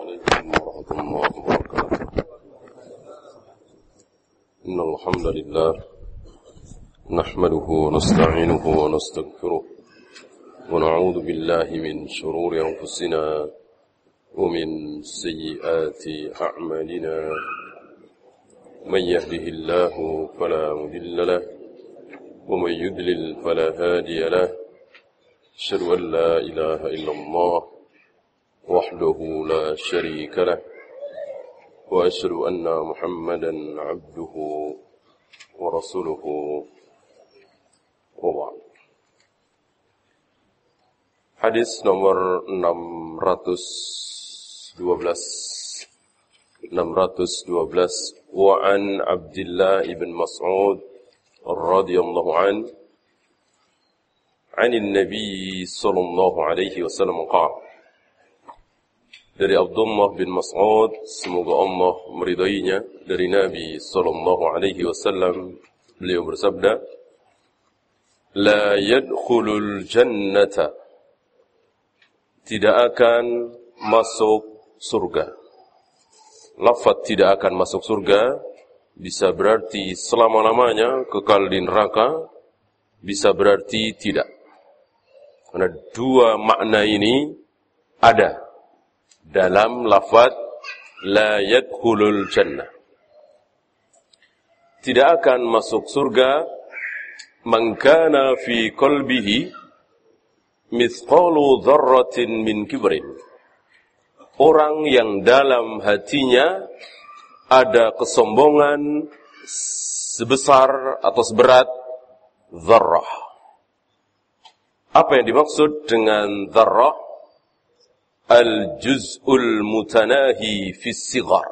عليكم ورحمة الله وبركاته. إن الحمد لله نحمده ونستعينه ونستغفره ونعوذ بالله من شرور أنفسنا ومن سيئات أعمالنا. من يهده الله فلا مضل له ومن يضلل فلا هادي له. أشهد أن لا إله إلا الله وحده لا شريك له وأشهد أن محمدا عبده ورسوله. وبعد. Hadis nomor 612 612 وعن عبد الله بن مسعود رضي الله عنه عن النبي صلى الله عليه وسلم قال dari Abdullah bin Mas'ud. Semoga Allah meridainya. Dari Nabi sallallahu alaihi wasallam beliau bersabda la yadkhulul jannata. Tidak akan masuk surga. Lafaz tidak akan masuk surga bisa berarti selama-lamanya kekal di neraka bisa berarti tidak. Karena dua makna ini ada dalam lafaz la yadkhulul jannah. Tidak akan masuk surga man kana fi qalbihi mithqalu dzarratin min kibrin. Orang yang dalam hatinya ada kesombongan sebesar atau seberat zarrah. Apa yang dimaksud dengan zarrah? Al-juz'ul mutanahi fi sigar.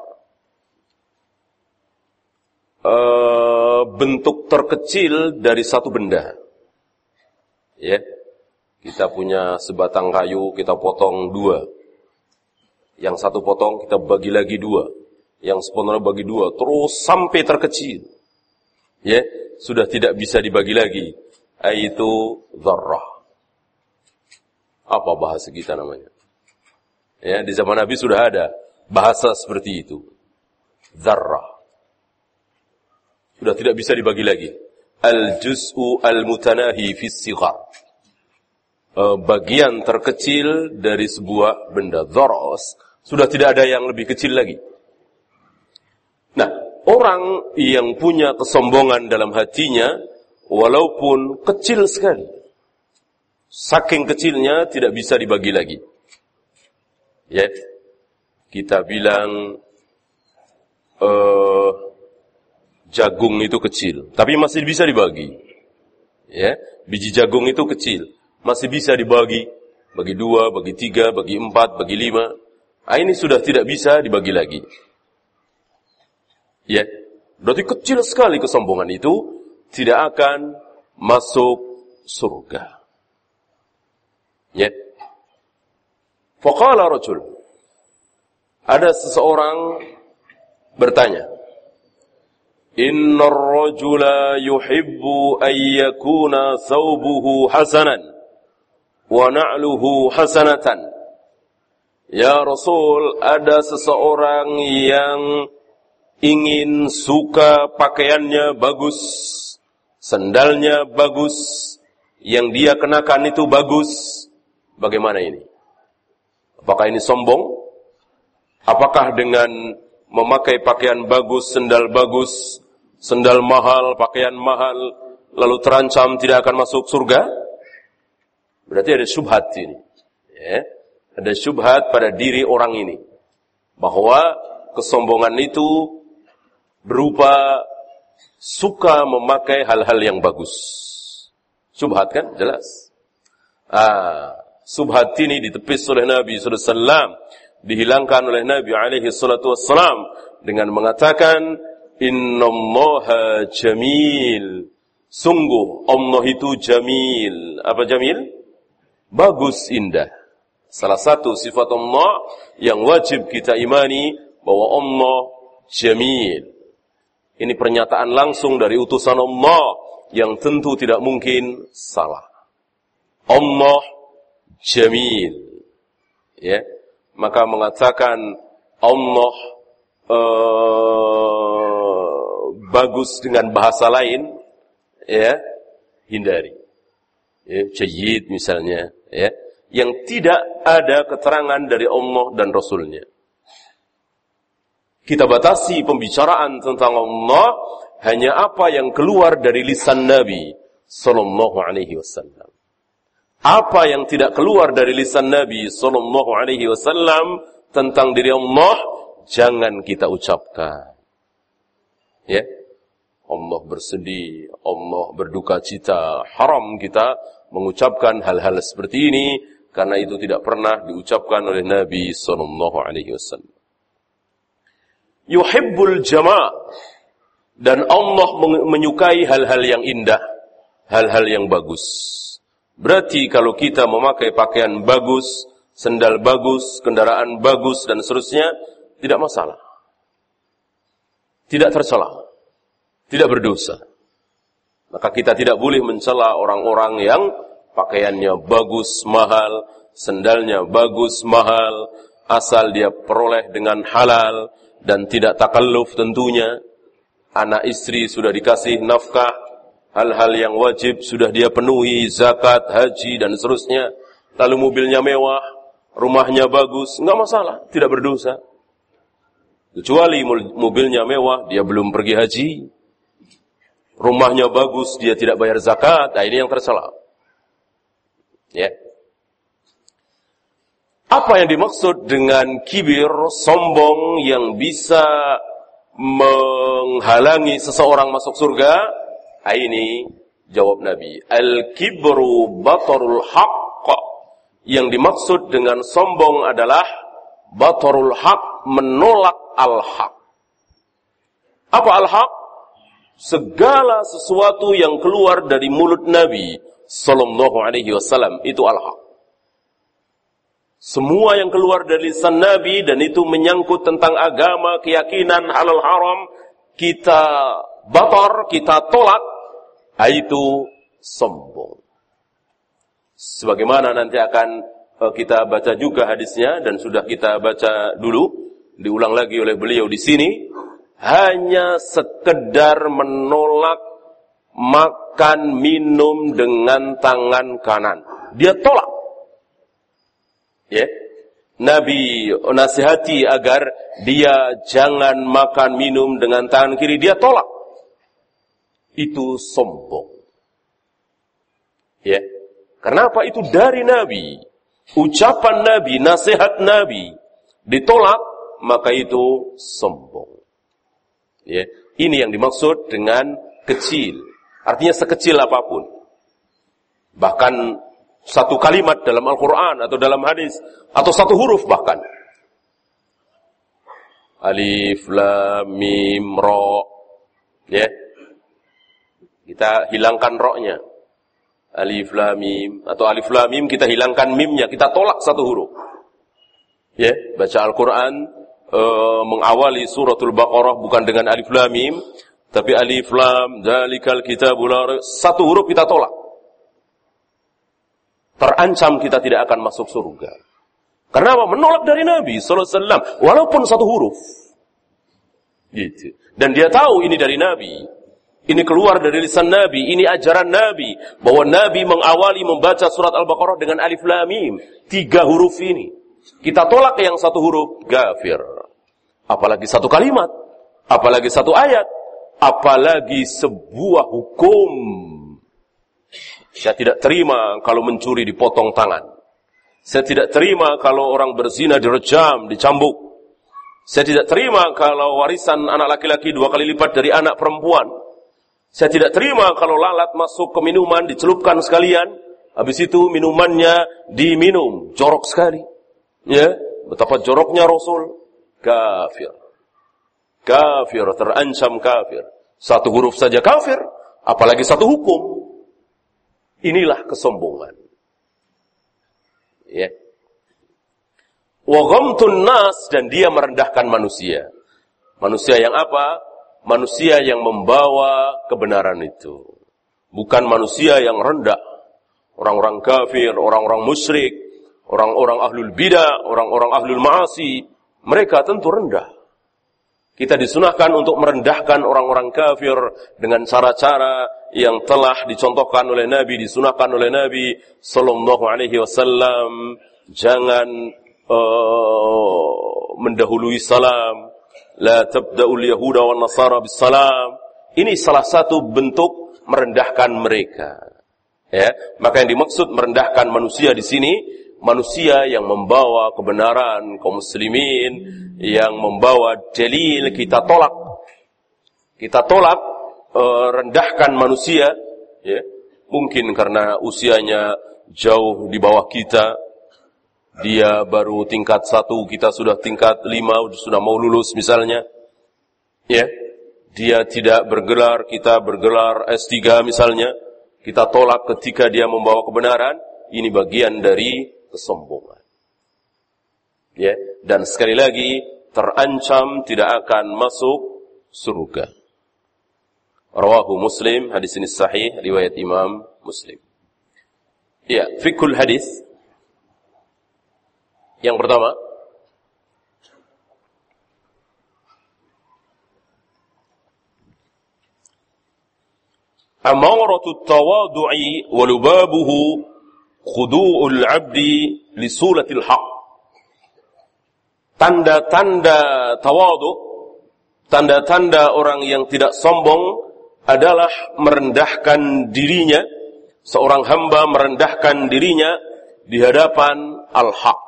Uh, bentuk terkecil dari satu benda. Ya. Kita punya sebatang kayu, kita potong dua. Yang satu potong kita bagi lagi dua. Yang sepenuhnya bagi dua, terus sampai terkecil. Ya, sudah tidak bisa dibagi lagi. Itu zarrah. Apa bahasa kita namanya? Ya, di zaman Nabi sudah ada bahasa seperti itu. Zarrah. Sudah tidak bisa dibagi lagi. Al-juz'u al-mutanahi fi sighar. Bagian terkecil dari sebuah benda. Zaros. Sudah tidak ada yang lebih kecil lagi. Nah, orang yang punya kesombongan dalam hatinya, walaupun kecil sekali, saking kecilnya tidak bisa dibagi lagi. Ya, kita bilang uh, jagung itu kecil, tapi masih bisa dibagi. Ya, biji jagung itu kecil, masih bisa dibagi, bagi dua, bagi tiga, bagi empat, bagi lima. Ah, ini sudah tidak bisa dibagi lagi. Ya, berarti kecil sekali kesombongan itu tidak akan masuk surga. Ya, Faqala rajul. Ada seseorang bertanya. Inna rajula yuhibbu an yakuna thawbuhu hasanan wa na'luhu hasanatan. Ya Rasul, ada seseorang yang ingin suka pakaiannya bagus, sendalnya bagus, yang dia kenakan itu bagus. Bagaimana ini? Apakah ini sombong? Apakah dengan memakai pakaian bagus, sendal bagus, sendal mahal, pakaian mahal, lalu terancam tidak akan masuk surga? Berarti ada syubhat ini. Ya. Ada syubhat pada diri orang ini. Bahwa kesombongan itu berupa suka memakai hal-hal yang bagus. Syubhat kan? Jelas. Ah, subhat ini ditepis oleh Nabi SAW, dihilangkan oleh Nabi alaihi salatu dengan mengatakan innallaha jamil. Sungguh Allah itu jamil. Apa jamil? Bagus, indah. Salah satu sifat Allah yang wajib kita imani bahwa Allah jamil. Ini pernyataan langsung dari utusan Allah yang tentu tidak mungkin salah. Allah jamil. Ya. maka mengatakan Allah uh, bagus dengan bahasa lain, ya hindari. Ya, jayid misalnya, ya, yang tidak ada keterangan dari Allah dan Rasulnya. Kita batasi pembicaraan tentang Allah hanya apa yang keluar dari lisan Nabi Sallallahu Alaihi Wasallam. Apa yang tidak keluar dari lisan Nabi Sallallahu Alaihi Wasallam tentang diri Allah jangan kita ucapkan. Ya, Allah bersedih, Allah berduka cita. Haram kita mengucapkan hal-hal seperti ini karena itu tidak pernah diucapkan oleh Nabi Sallallahu Alaihi Wasallam. Yuhibbul jama' dan Allah menyukai hal-hal yang indah, hal-hal yang bagus. Berarti kalau kita memakai pakaian bagus, sendal bagus, kendaraan bagus dan seterusnya, tidak masalah. Tidak tercela. Tidak berdosa. Maka kita tidak boleh mencela orang-orang yang pakaiannya bagus, mahal, sendalnya bagus, mahal, asal dia peroleh dengan halal dan tidak takalluf tentunya. Anak istri sudah dikasih nafkah, hal-hal yang wajib sudah dia penuhi, zakat, haji dan seterusnya. Lalu mobilnya mewah, rumahnya bagus, enggak masalah, tidak berdosa. Kecuali mobilnya mewah, dia belum pergi haji. Rumahnya bagus, dia tidak bayar zakat. Nah, ini yang tercela. Ya. Apa yang dimaksud dengan kibir, sombong yang bisa menghalangi seseorang masuk surga? Ini jawab Nabi. Al-kibru batarul haqq. Yang dimaksud dengan sombong adalah batarul haq menolak al-haq. Apa al-haq? Segala sesuatu yang keluar dari mulut Nabi sallallahu alaihi wasallam itu al-haq. Semua yang keluar dari lisan Nabi dan itu menyangkut tentang agama, keyakinan, halal haram, kita batar, kita tolak, itu sombong. Sebagaimana nanti akan eh, kita baca juga hadisnya dan sudah kita baca dulu diulang lagi oleh beliau di sini hanya sekedar menolak makan minum dengan tangan kanan. Dia tolak. Ya. Nabi nasihati agar dia jangan makan minum dengan tangan kiri, dia tolak. Itu sombong. Ya. Kenapa itu dari Nabi? Ucapan Nabi, nasihat Nabi ditolak maka itu sombong. Ya, ini yang dimaksud dengan kecil. Artinya sekecil apa pun. Bahkan satu kalimat dalam Al-Quran atau dalam hadis atau satu huruf bahkan. Alif, Lam, Mim, Ro. Ya. Kita hilangkan roknya. Alif, Lam, Mim. Atau Alif, Lam, Mim kita hilangkan mimnya. Kita tolak satu huruf. Ya, baca Al-Quran uh, mengawali suratul Baqarah bukan dengan alif lam mim, tapi alif lam dalikal kitabul satu huruf kita tolak. Terancam kita tidak akan masuk surga. Karena apa? Menolak dari Nabi sallallahu alaihi wasallam walaupun satu huruf. Gitu. Dan dia tahu ini dari Nabi. Ini keluar dari lisan Nabi, ini ajaran Nabi bahwa Nabi mengawali membaca surat Al-Baqarah dengan alif lam mim, tiga huruf ini. Kita tolak yang satu huruf, gafir. Apalagi satu kalimat. Apalagi satu ayat. Apalagi sebuah hukum. Saya tidak terima kalau mencuri dipotong tangan. Saya tidak terima kalau orang berzina direjam, dicambuk. Saya tidak terima kalau warisan anak laki-laki dua kali lipat dari anak perempuan. Saya tidak terima kalau lalat masuk ke minuman, dicelupkan sekalian. Habis itu minumannya diminum. Jorok sekali. Ya, betapa joroknya Rasul kafir. Kafir, terancam kafir. Satu huruf saja kafir, apalagi satu hukum. Inilah kesombongan. Ya. Wa nas dan dia merendahkan manusia. Manusia yang apa? Manusia yang membawa kebenaran itu. Bukan manusia yang rendah. Orang-orang kafir, orang-orang musyrik, orang-orang ahlul bidah, orang-orang ahlul maasi, mereka tentu rendah. Kita disunahkan untuk merendahkan orang-orang kafir dengan cara-cara yang telah dicontohkan oleh Nabi, disunahkan oleh Nabi Sallallahu Alaihi Wasallam. Jangan uh, mendahului salam. La tabda'ul yahuda wa nasara bis salam. Ini salah satu bentuk merendahkan mereka. Ya, maka yang dimaksud merendahkan manusia di sini manusia yang membawa kebenaran kaum muslimin yang membawa dalil kita tolak kita tolak e, rendahkan manusia ya mungkin karena usianya jauh di bawah kita dia baru tingkat satu kita sudah tingkat lima sudah mau lulus misalnya ya dia tidak bergelar kita bergelar S3 misalnya kita tolak ketika dia membawa kebenaran ini bagian dari kesombongan. Ya, dan sekali lagi terancam tidak akan masuk surga. Rawahu Muslim, hadis ini sahih riwayat Imam Muslim. Ya, fikul hadis. Yang pertama, Amaratu tawadu'i wa lubabuhu khudu'ul abdi. Tanda-tanda tawadu, tanda-tanda orang yang tidak sombong adalah merendahkan dirinya, seorang hamba merendahkan dirinya di hadapan al-haq.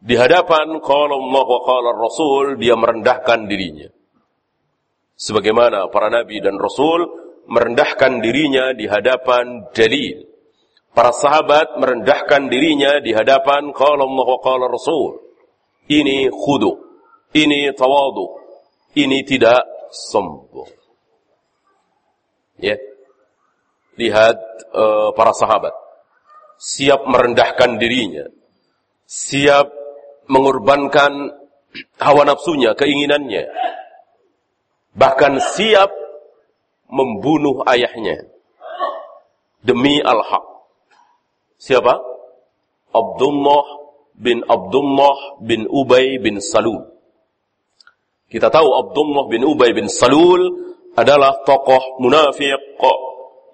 Di hadapan kalau Allah wa qala Rasul, dia merendahkan dirinya. Sebagaimana para nabi dan rasul merendahkan dirinya di hadapan dalil Para sahabat merendahkan dirinya di hadapan qala Allah wa qala Rasul. Ini khudu, ini tawadu, ini tidak sombong. Ya. Lihat uh, para sahabat siap merendahkan dirinya, siap mengorbankan hawa nafsunya, keinginannya. Bahkan siap membunuh ayahnya demi al-haq. Siapa? Abdullah bin Abdullah bin Ubay bin Salul. Kita tahu Abdullah bin Ubay bin Salul adalah tokoh munafik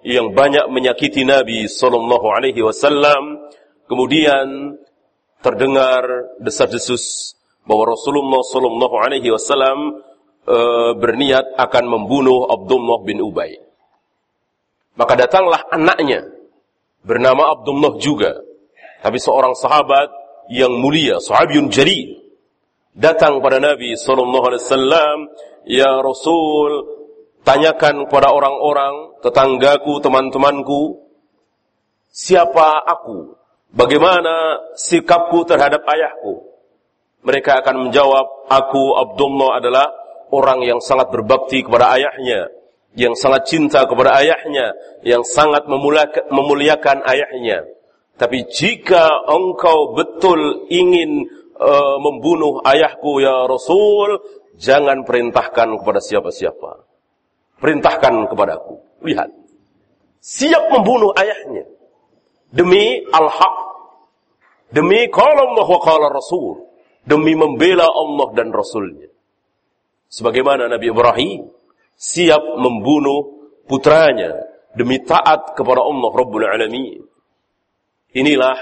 yang banyak menyakiti Nabi sallallahu alaihi wasallam. Kemudian terdengar desas-desus bahwa Rasulullah sallallahu alaihi wasallam e, berniat akan membunuh Abdullah bin Ubay. Maka datanglah anaknya bernama Abdullah juga. Tapi seorang sahabat yang mulia, sahabiyun jari, datang pada Nabi sallallahu alaihi wasallam, "Ya Rasul, tanyakan kepada orang-orang, tetanggaku, teman-temanku, siapa aku? Bagaimana sikapku terhadap ayahku?" Mereka akan menjawab, "Aku Abdullah adalah orang yang sangat berbakti kepada ayahnya." yang sangat cinta kepada ayahnya, yang sangat memuliakan ayahnya. Tapi jika engkau betul ingin uh, membunuh ayahku ya Rasul, jangan perintahkan kepada siapa-siapa. Perintahkan kepadaku. Lihat. Siap membunuh ayahnya. Demi al-haq. Demi kalau Allah wa qala Rasul. Demi membela Allah dan Rasulnya. Sebagaimana Nabi Ibrahim siap membunuh putranya demi taat kepada Allah Rabbul Alamin. Inilah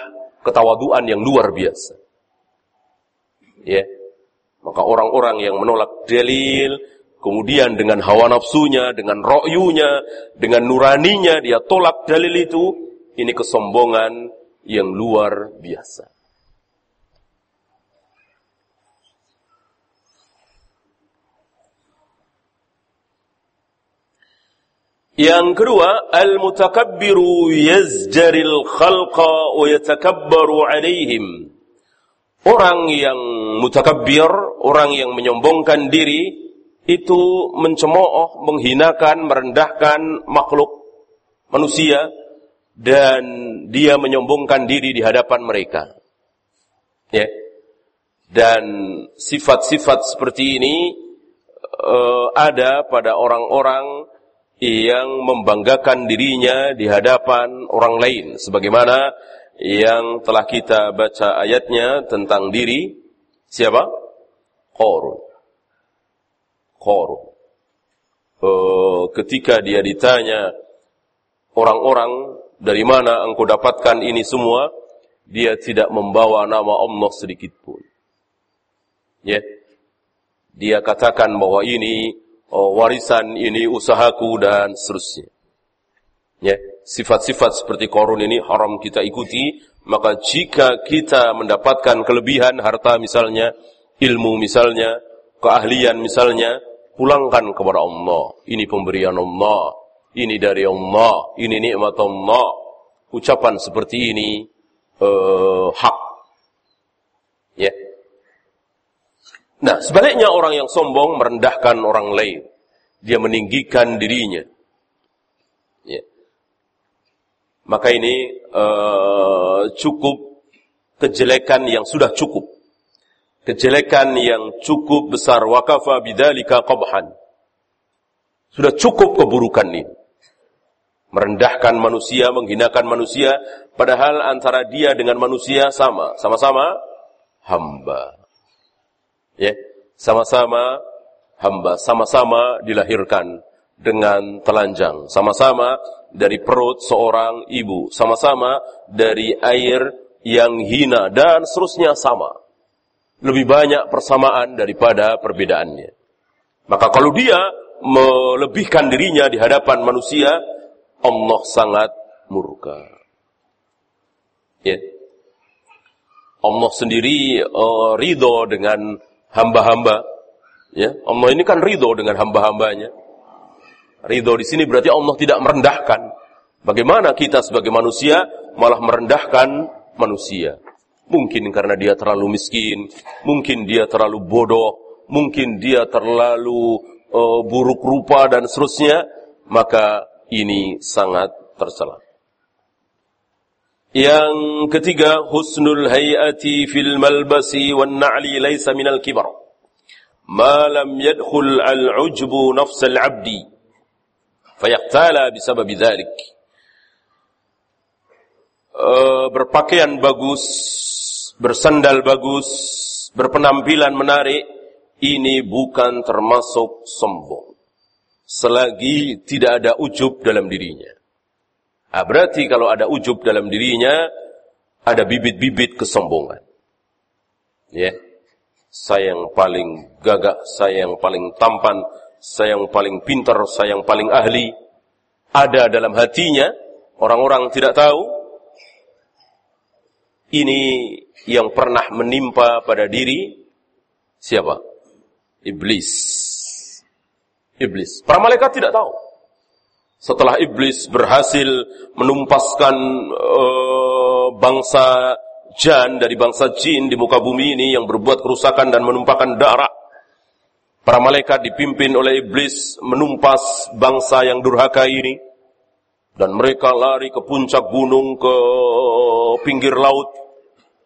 ketawaduan yang luar biasa. Ya. Maka orang-orang yang menolak dalil, kemudian dengan hawa nafsunya, dengan ro'yunya, dengan nuraninya, dia tolak dalil itu, ini kesombongan yang luar biasa. Yang kedua, al-mutakabbiru yazjaril khalqa wa yatakabbaru alaihim. Orang yang mutakabbir, orang yang menyombongkan diri, itu mencemooh, menghinakan, merendahkan makhluk manusia, dan dia menyombongkan diri di hadapan mereka. Ya. Dan sifat-sifat seperti ini uh, ada pada orang-orang yang membanggakan dirinya di hadapan orang lain sebagaimana yang telah kita baca ayatnya tentang diri siapa? Korun. Korun. Uh, ketika dia ditanya orang-orang dari mana engkau dapatkan ini semua, dia tidak membawa nama Allah sedikit pun. Ya. Dia katakan bahwa ini oh, warisan, ini usahaku dan seterusnya. Ya sifat-sifat seperti korun ini haram kita ikuti, maka jika kita mendapatkan kelebihan harta misalnya, ilmu misalnya, keahlian misalnya, pulangkan kepada Allah. Ini pemberian Allah, ini dari Allah, ini nikmat Allah. Ucapan seperti ini uh, hak. Ya. Nah, sebaliknya orang yang sombong merendahkan orang lain. Dia meninggikan dirinya. Ya. Maka ini uh, cukup kejelekan yang sudah cukup. Kejelekan yang cukup besar. Wakafa bidalika qabhan. Sudah cukup keburukan ini. Merendahkan manusia, menghinakan manusia. Padahal antara dia dengan manusia sama. Sama-sama hamba. Ya, sama-sama hamba. Sama-sama dilahirkan dengan telanjang. Sama-sama dari perut seorang ibu. Sama-sama dari air yang hina dan seterusnya sama. Lebih banyak persamaan daripada perbedaannya. Maka kalau dia melebihkan dirinya di hadapan manusia, Allah sangat murka. Ya. Allah sendiri uh, ridho dengan hamba-hamba. Ya, Allah ini kan ridho dengan hamba-hambanya. Ridho di sini berarti Allah tidak merendahkan. Bagaimana kita sebagai manusia malah merendahkan manusia? Mungkin karena dia terlalu miskin, mungkin dia terlalu bodoh, mungkin dia terlalu uh, buruk rupa dan seterusnya, maka ini sangat tercela. Yang ketiga, husnul hayati fil malbasi wan na'li laysa minal kibar. Ma lam yadkhul al-ujbu nafsal abdi fayaktala bisabab dzalik uh, berpakaian bagus bersandal bagus berpenampilan menarik ini bukan termasuk sombong selagi tidak ada ujub dalam dirinya nah, berarti kalau ada ujub dalam dirinya ada bibit-bibit kesombongan ya yeah. saya yang paling gagah saya yang paling tampan saya yang paling pintar, saya yang paling ahli, ada dalam hatinya, orang-orang tidak tahu. Ini yang pernah menimpa pada diri siapa? Iblis. Iblis. Para malaikat tidak tahu. Setelah iblis berhasil menumpaskan uh, bangsa jan dari bangsa jin di muka bumi ini yang berbuat kerusakan dan menumpahkan darah Para malaikat dipimpin oleh iblis menumpas bangsa yang durhaka ini. Dan mereka lari ke puncak gunung, ke pinggir laut.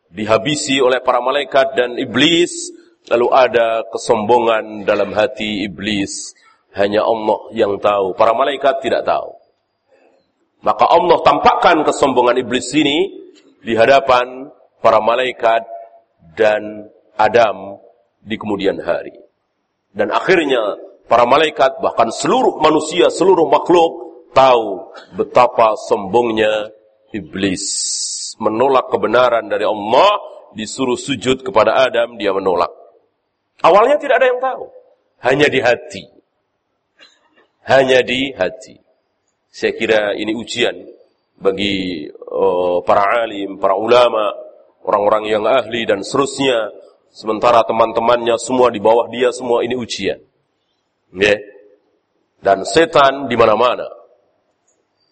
Dihabisi oleh para malaikat dan iblis. Lalu ada kesombongan dalam hati iblis. Hanya Allah yang tahu. Para malaikat tidak tahu. Maka Allah tampakkan kesombongan iblis ini di hadapan para malaikat dan Adam di kemudian hari. Dan akhirnya para malaikat bahkan seluruh manusia, seluruh makhluk tahu betapa sombongnya iblis. Menolak kebenaran dari Allah, disuruh sujud kepada Adam, dia menolak. Awalnya tidak ada yang tahu. Hanya di hati. Hanya di hati. Saya kira ini ujian bagi uh, para alim, para ulama, orang-orang yang ahli dan seterusnya Sementara teman-temannya semua di bawah dia semua ini ujian. Ya. Dan setan di mana-mana.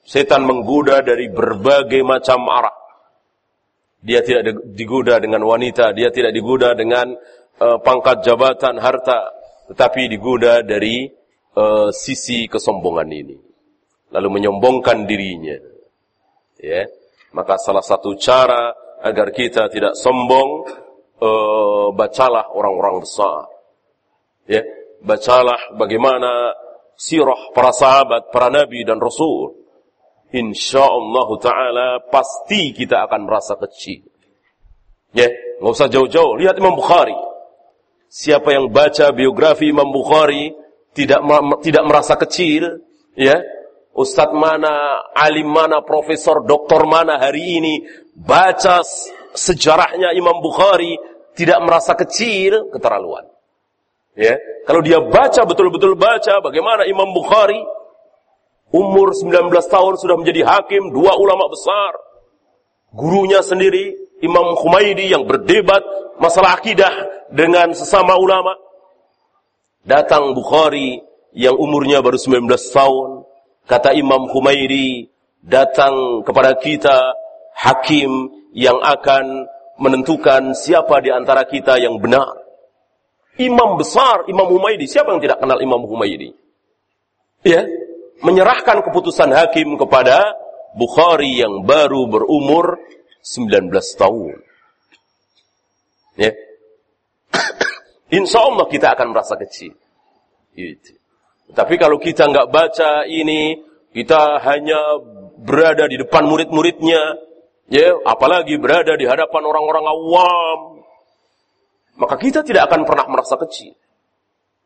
Setan menggoda dari berbagai macam arah. Dia tidak digoda dengan wanita, dia tidak digoda dengan uh, pangkat jabatan, harta, tetapi digoda dari uh, sisi kesombongan ini. Lalu menyombongkan dirinya. Ya. Maka salah satu cara agar kita tidak sombong uh, bacalah orang-orang besar. Ya, bacalah bagaimana sirah para sahabat, para nabi dan rasul. insyaallah taala pasti kita akan merasa kecil. Ya, nggak usah jauh-jauh. Lihat Imam Bukhari. Siapa yang baca biografi Imam Bukhari tidak tidak merasa kecil, ya. Ustadz mana, alim mana, profesor, doktor mana hari ini baca sejarahnya Imam Bukhari tidak merasa kecil, keterlaluan. Ya, kalau dia baca betul-betul baca bagaimana Imam Bukhari umur 19 tahun sudah menjadi hakim, dua ulama besar. Gurunya sendiri Imam Khumaidi yang berdebat masalah akidah dengan sesama ulama. Datang Bukhari yang umurnya baru 19 tahun. Kata Imam Khumaidi, datang kepada kita hakim yang akan menentukan siapa di antara kita yang benar. Imam besar, Imam Humaydi. Siapa yang tidak kenal Imam Humaydi? Ya, menyerahkan keputusan hakim kepada Bukhari yang baru berumur 19 tahun. Ya. Insya Allah kita akan merasa kecil. Gitu. Tapi kalau kita nggak baca ini, kita hanya berada di depan murid-muridnya, ya, apalagi berada di hadapan orang-orang awam, maka kita tidak akan pernah merasa kecil.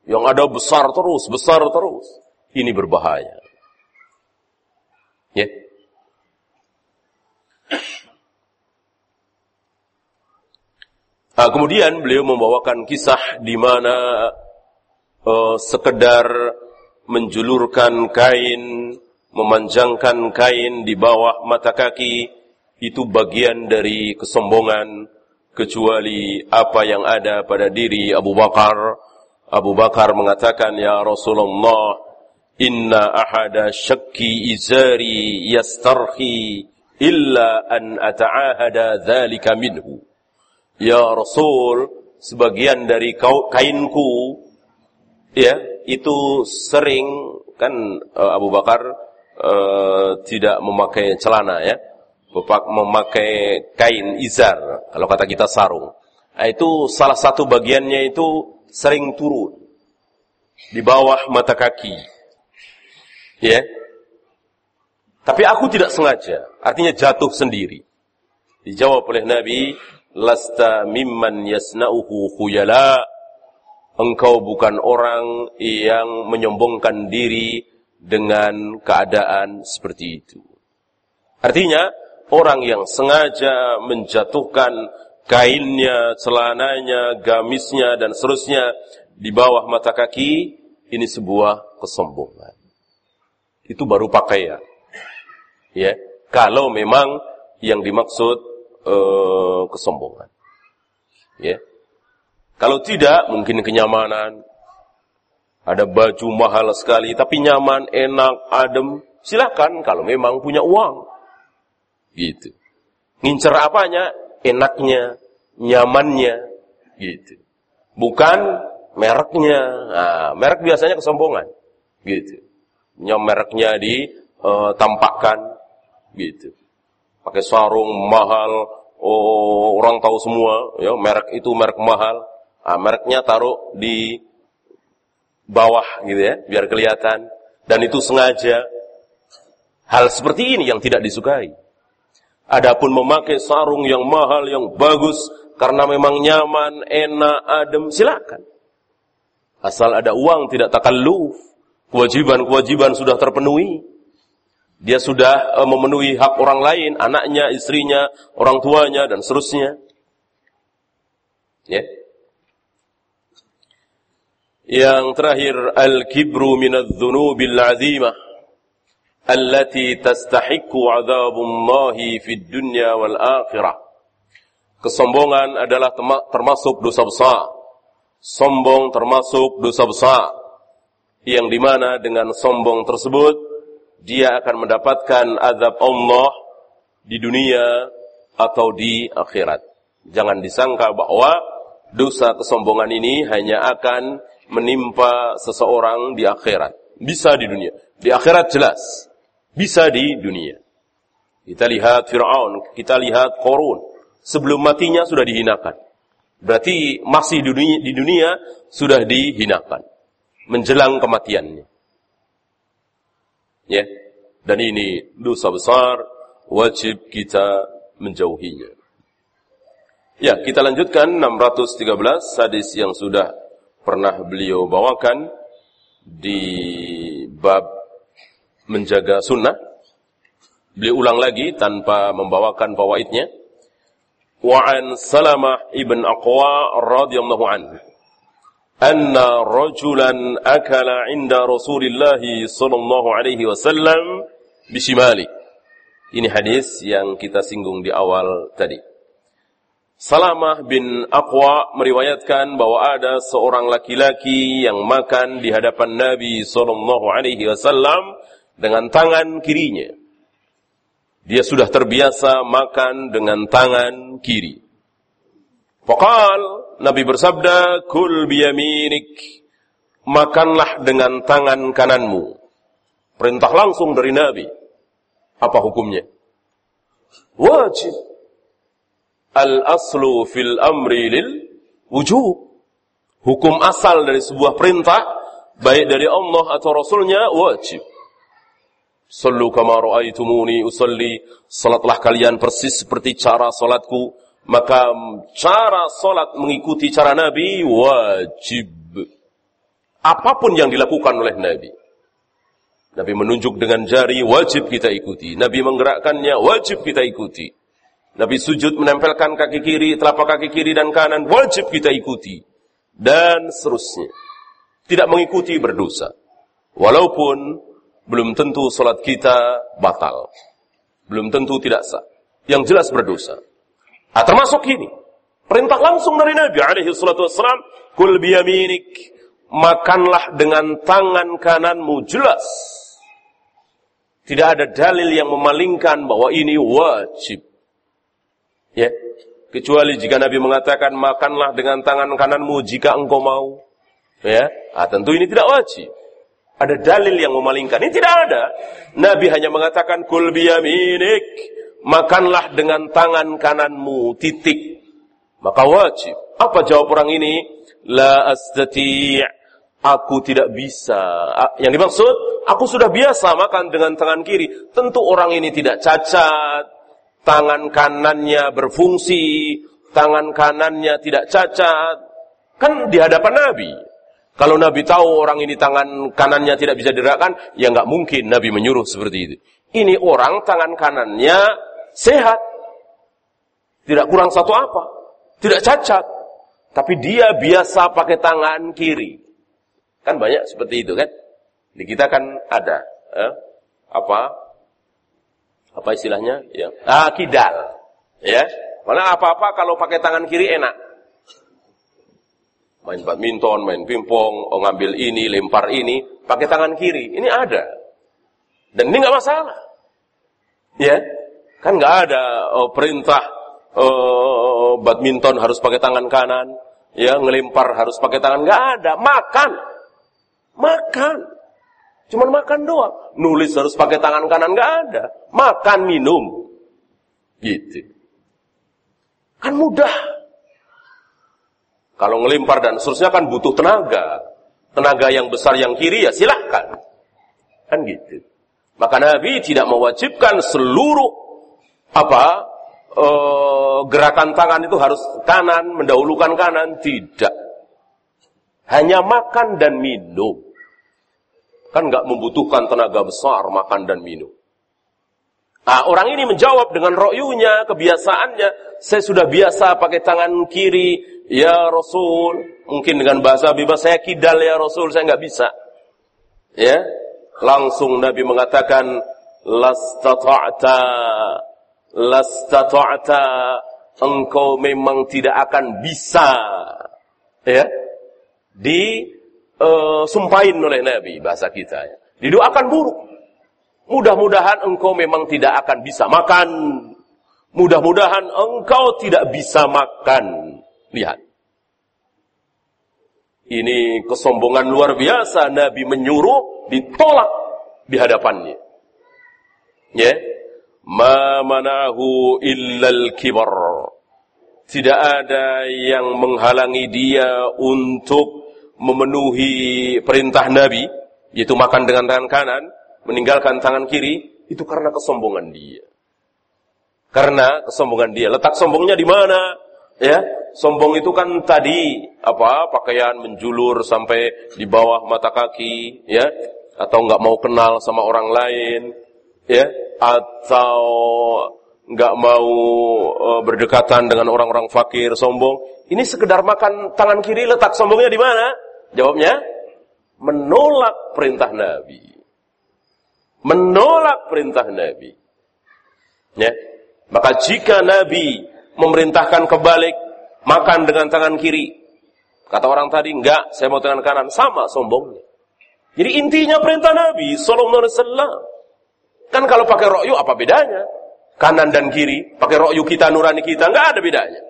Yang ada besar terus, besar terus. Ini berbahaya. Ya. Nah, kemudian beliau membawakan kisah di mana uh, sekedar menjulurkan kain, memanjangkan kain di bawah mata kaki itu bagian dari kesombongan kecuali apa yang ada pada diri Abu Bakar. Abu Bakar mengatakan, "Ya Rasulullah, inna ahada syakki izari yastarhi illa an ata'ahada dhalika minhu." Ya Rasul, sebagian dari kainku ya itu sering kan uh, Abu Bakar uh, tidak memakai celana ya, memakai kain izar kalau kata kita sarung. Nah, itu salah satu bagiannya itu sering turun di bawah mata kaki. Ya. Tapi aku tidak sengaja, artinya jatuh sendiri. Dijawab oleh Nabi, lasta mimman yasna'uhu khuyala. Engkau bukan orang yang menyombongkan diri dengan keadaan seperti itu. Artinya orang yang sengaja menjatuhkan kainnya, celananya, gamisnya dan seterusnya di bawah mata kaki ini sebuah kesombongan. Itu baru pakaian. Ya kalau memang yang dimaksud uh, kesombongan. Ya. Kalau tidak, mungkin kenyamanan. Ada baju mahal sekali, tapi nyaman, enak, adem. Silakan kalau memang punya uang. Gitu. Ngincer apanya? Enaknya, nyamannya. Gitu. Bukan mereknya. Nah, merek biasanya kesombongan. Gitu. Nyam mereknya ditampakkan. Eh, gitu pakai sarung mahal, oh, orang tahu semua, ya merek itu merek mahal, nah, mereknya taruh di bawah gitu ya, biar kelihatan, dan itu sengaja. Hal seperti ini yang tidak disukai. Adapun memakai sarung yang mahal, yang bagus, karena memang nyaman, enak, adem, silakan. Asal ada uang tidak takalluf, kewajiban-kewajiban sudah terpenuhi. Dia sudah uh, memenuhi hak orang lain, anaknya, istrinya, orang tuanya, dan seterusnya. Ya. Yang terakhir, al-kibru minadh-dhunubil 'azimah allati tastahiqqu 'adzabullahi fid dunya wal akhirah. Kesombongan adalah termasuk dosa besar. Sombong termasuk dosa besar. Yang di mana dengan sombong tersebut dia akan mendapatkan azab Allah di dunia atau di akhirat. Jangan disangka bahwa dosa kesombongan ini hanya akan menimpa seseorang di akhirat. Bisa di dunia. Di akhirat jelas. Bisa di dunia. Kita lihat Fir'aun, kita lihat Korun. Sebelum matinya sudah dihinakan. Berarti masih di dunia, di dunia sudah dihinakan. Menjelang kematiannya. Ya. Dan ini dosa besar, wajib kita menjauhinya. Ya, kita lanjutkan 613 hadis yang sudah pernah beliau bawakan di bab menjaga sunnah. Beliau ulang lagi tanpa membawakan fawaidnya. Wa an Salamah ibn Aqwa radhiyallahu anhu anna rajulan akala inda Rasulillah sallallahu alaihi wasallam bishimali. Ini hadis yang kita singgung di awal tadi. Salamah bin Aqwa meriwayatkan bahwa ada seorang laki-laki yang makan di hadapan Nabi sallallahu alaihi wasallam dengan tangan kirinya. Dia sudah terbiasa makan dengan tangan kiri. Fakal Nabi bersabda, "Kul biyaminik." Makanlah dengan tangan kananmu. Perintah langsung dari Nabi. Apa hukumnya? Wajib. Al-aslu fil amri lil wujub. Hukum asal dari sebuah perintah, baik dari Allah atau Rasulnya, wajib. Sallu kama ra'aitumuni usalli. Salatlah kalian persis seperti cara salatku. Maka cara salat mengikuti cara Nabi wajib. Apa pun yang dilakukan oleh Nabi. Nabi menunjuk dengan jari, wajib kita ikuti. Nabi menggerakkannya, wajib kita ikuti. Nabi sujud menempelkan kaki kiri, telapak kaki kiri dan kanan, wajib kita ikuti. Dan seterusnya. Tidak mengikuti berdosa. Walaupun belum tentu solat kita batal. Belum tentu tidak sah. Yang jelas berdosa. Ah, termasuk ini. Perintah langsung dari Nabi alaihi salatu wassalam. Kul biyaminik. Makanlah dengan tangan kananmu. Jelas tidak ada dalil yang memalingkan bahwa ini wajib. Ya. Kecuali jika Nabi mengatakan makanlah dengan tangan kananmu jika engkau mau. Ya. Ah, tentu ini tidak wajib. Ada dalil yang memalingkan. Ini tidak ada. Nabi hanya mengatakan kul biyaminik. Makanlah dengan tangan kananmu. Titik. Maka wajib. Apa jawab orang ini? La astati' Aku tidak bisa. Yang dimaksud, aku sudah biasa makan dengan tangan kiri. Tentu orang ini tidak cacat. Tangan kanannya berfungsi. Tangan kanannya tidak cacat. Kan di hadapan Nabi. Kalau Nabi tahu orang ini tangan kanannya tidak bisa digerakkan, ya nggak mungkin Nabi menyuruh seperti itu. Ini orang tangan kanannya sehat. Tidak kurang satu apa. Tidak cacat. Tapi dia biasa pakai tangan kiri. Kan banyak seperti itu kan? Di kita kan ada eh, apa apa istilahnya? Ya, ah, kidal. Ya, mana apa-apa kalau pakai tangan kiri enak. Main badminton, main pingpong, oh, ngambil ini, lempar ini, pakai tangan kiri. Ini ada. Dan ini nggak masalah. Ya, kan nggak ada oh, perintah oh, badminton harus pakai tangan kanan, ya ngelempar harus pakai tangan nggak ada. Makan Makan. Cuman makan doang. Nulis harus pakai tangan kanan nggak ada. Makan, minum. Gitu. Kan mudah. Kalau ngelimpar dan seterusnya kan butuh tenaga. Tenaga yang besar yang kiri ya silahkan. Kan gitu. Maka Nabi tidak mewajibkan seluruh apa e, gerakan tangan itu harus kanan, mendahulukan kanan. Tidak. Hanya makan dan minum. Kan nggak membutuhkan tenaga besar makan dan minum. Nah, orang ini menjawab dengan royunya, kebiasaannya. Saya sudah biasa pakai tangan kiri, ya Rasul. Mungkin dengan bahasa bebas, saya kidal ya Rasul, saya nggak bisa. Ya, langsung Nabi mengatakan, lastata'ta, lastata'ta, engkau memang tidak akan bisa. Ya, disumpahin uh, oleh Nabi bahasa kita ya. Didoakan buruk. Mudah-mudahan engkau memang tidak akan bisa makan. Mudah-mudahan engkau tidak bisa makan. Lihat. Ini kesombongan luar biasa. Nabi menyuruh ditolak di hadapannya. Ya. Ma manahu illal kibar. Tidak ada yang menghalangi dia untuk memenuhi perintah Nabi, yaitu makan dengan tangan kanan, meninggalkan tangan kiri, Itu karena kesombongan dia. Karena kesombongan dia. Letak sombongnya di mana? Ya, sombong itu kan tadi apa pakaian menjulur sampai di bawah mata kaki, ya, atau nggak mau kenal sama orang lain, ya, atau nggak mau uh, berdekatan dengan orang-orang fakir, sombong. Ini sekedar makan tangan kiri letak sombongnya di mana? Jawabnya menolak perintah Nabi. Menolak perintah Nabi. Ya, maka jika Nabi memerintahkan kebalik, makan dengan tangan kiri. Kata orang tadi, enggak, saya mau tangan kanan. Sama sombongnya. Jadi intinya perintah Nabi Sallallahu Alaihi Wasallam. Kan kalau pakai rokyu apa bedanya? Kanan dan kiri, pakai rokyu kita, nurani kita, enggak ada bedanya.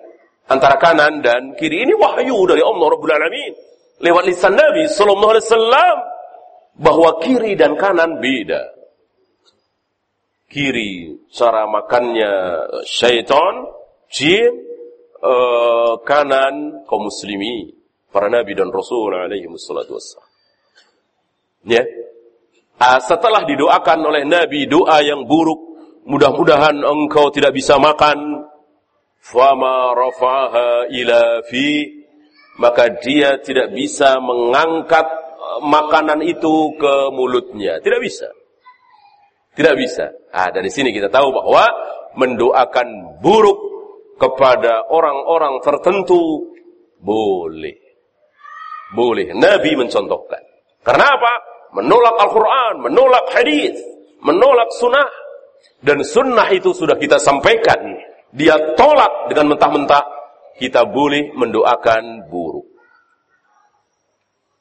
Antara kanan dan kiri ini wahyu dari Allah Rabbul Alamin. Lewat lisan Nabi Sallallahu Alaihi Wasallam bahwa kiri dan kanan beda kiri cara makannya syaitan, jin, uh, kanan kaum muslimi, para nabi dan rasul alaihi wassalatu wassalam. Ya. Setelah didoakan oleh nabi doa yang buruk, mudah-mudahan engkau tidak bisa makan, fama rafa'aha ila fi maka dia tidak bisa mengangkat makanan itu ke mulutnya, tidak bisa. Tidak bisa. Ah, dari sini kita tahu bahwa mendoakan buruk kepada orang-orang tertentu boleh. Boleh. Nabi mencontohkan. Karena apa? Menolak Al-Quran, menolak hadis, menolak sunnah. Dan sunnah itu sudah kita sampaikan. Dia tolak dengan mentah-mentah. Kita boleh mendoakan buruk.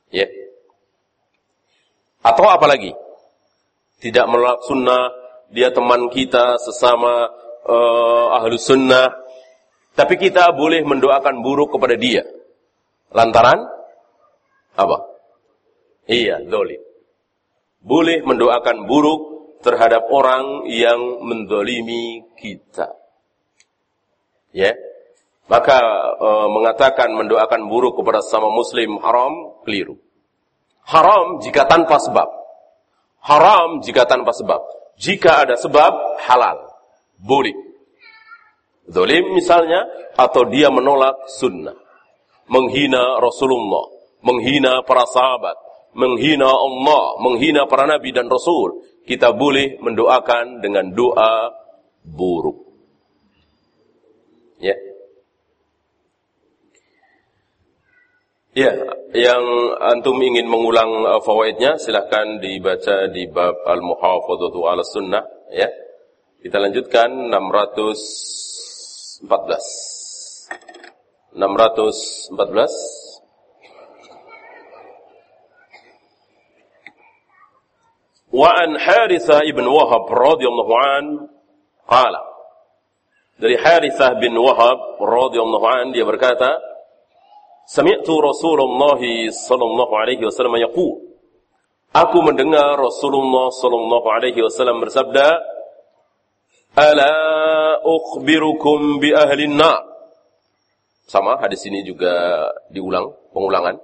Ya. Atau apa lagi? tidak menolak sunnah, dia teman kita sesama uh, ahlu sunnah, tapi kita boleh mendoakan buruk kepada dia. Lantaran apa? Iya, dolim. Boleh mendoakan buruk terhadap orang yang mendolimi kita. Ya, maka e, mengatakan mendoakan buruk kepada sama muslim haram, keliru. Haram jika tanpa sebab. Haram jika tanpa sebab. Jika ada sebab, halal. Boleh. Zolim misalnya, atau dia menolak sunnah. Menghina Rasulullah. Menghina para sahabat. Menghina Allah. Menghina para nabi dan rasul. Kita boleh mendoakan dengan doa buruk. Ya. Ya, yang antum ingin mengulang uh, fawaidnya silahkan dibaca di bab Al-Muhafadzatu 'ala Sunnah ya. Kita lanjutkan 614. 614 Wa an Harithah ibn Wahab radhiyallahu an qala Dari Harithah bin Wahab radhiyallahu an dia berkata Sami'tu Rasulullah sallallahu alaihi wasallam yaqul Aku mendengar Rasulullah sallallahu alaihi wasallam bersabda Ala ukhbirukum bi ahli nar Sama hadis ini juga diulang pengulangan.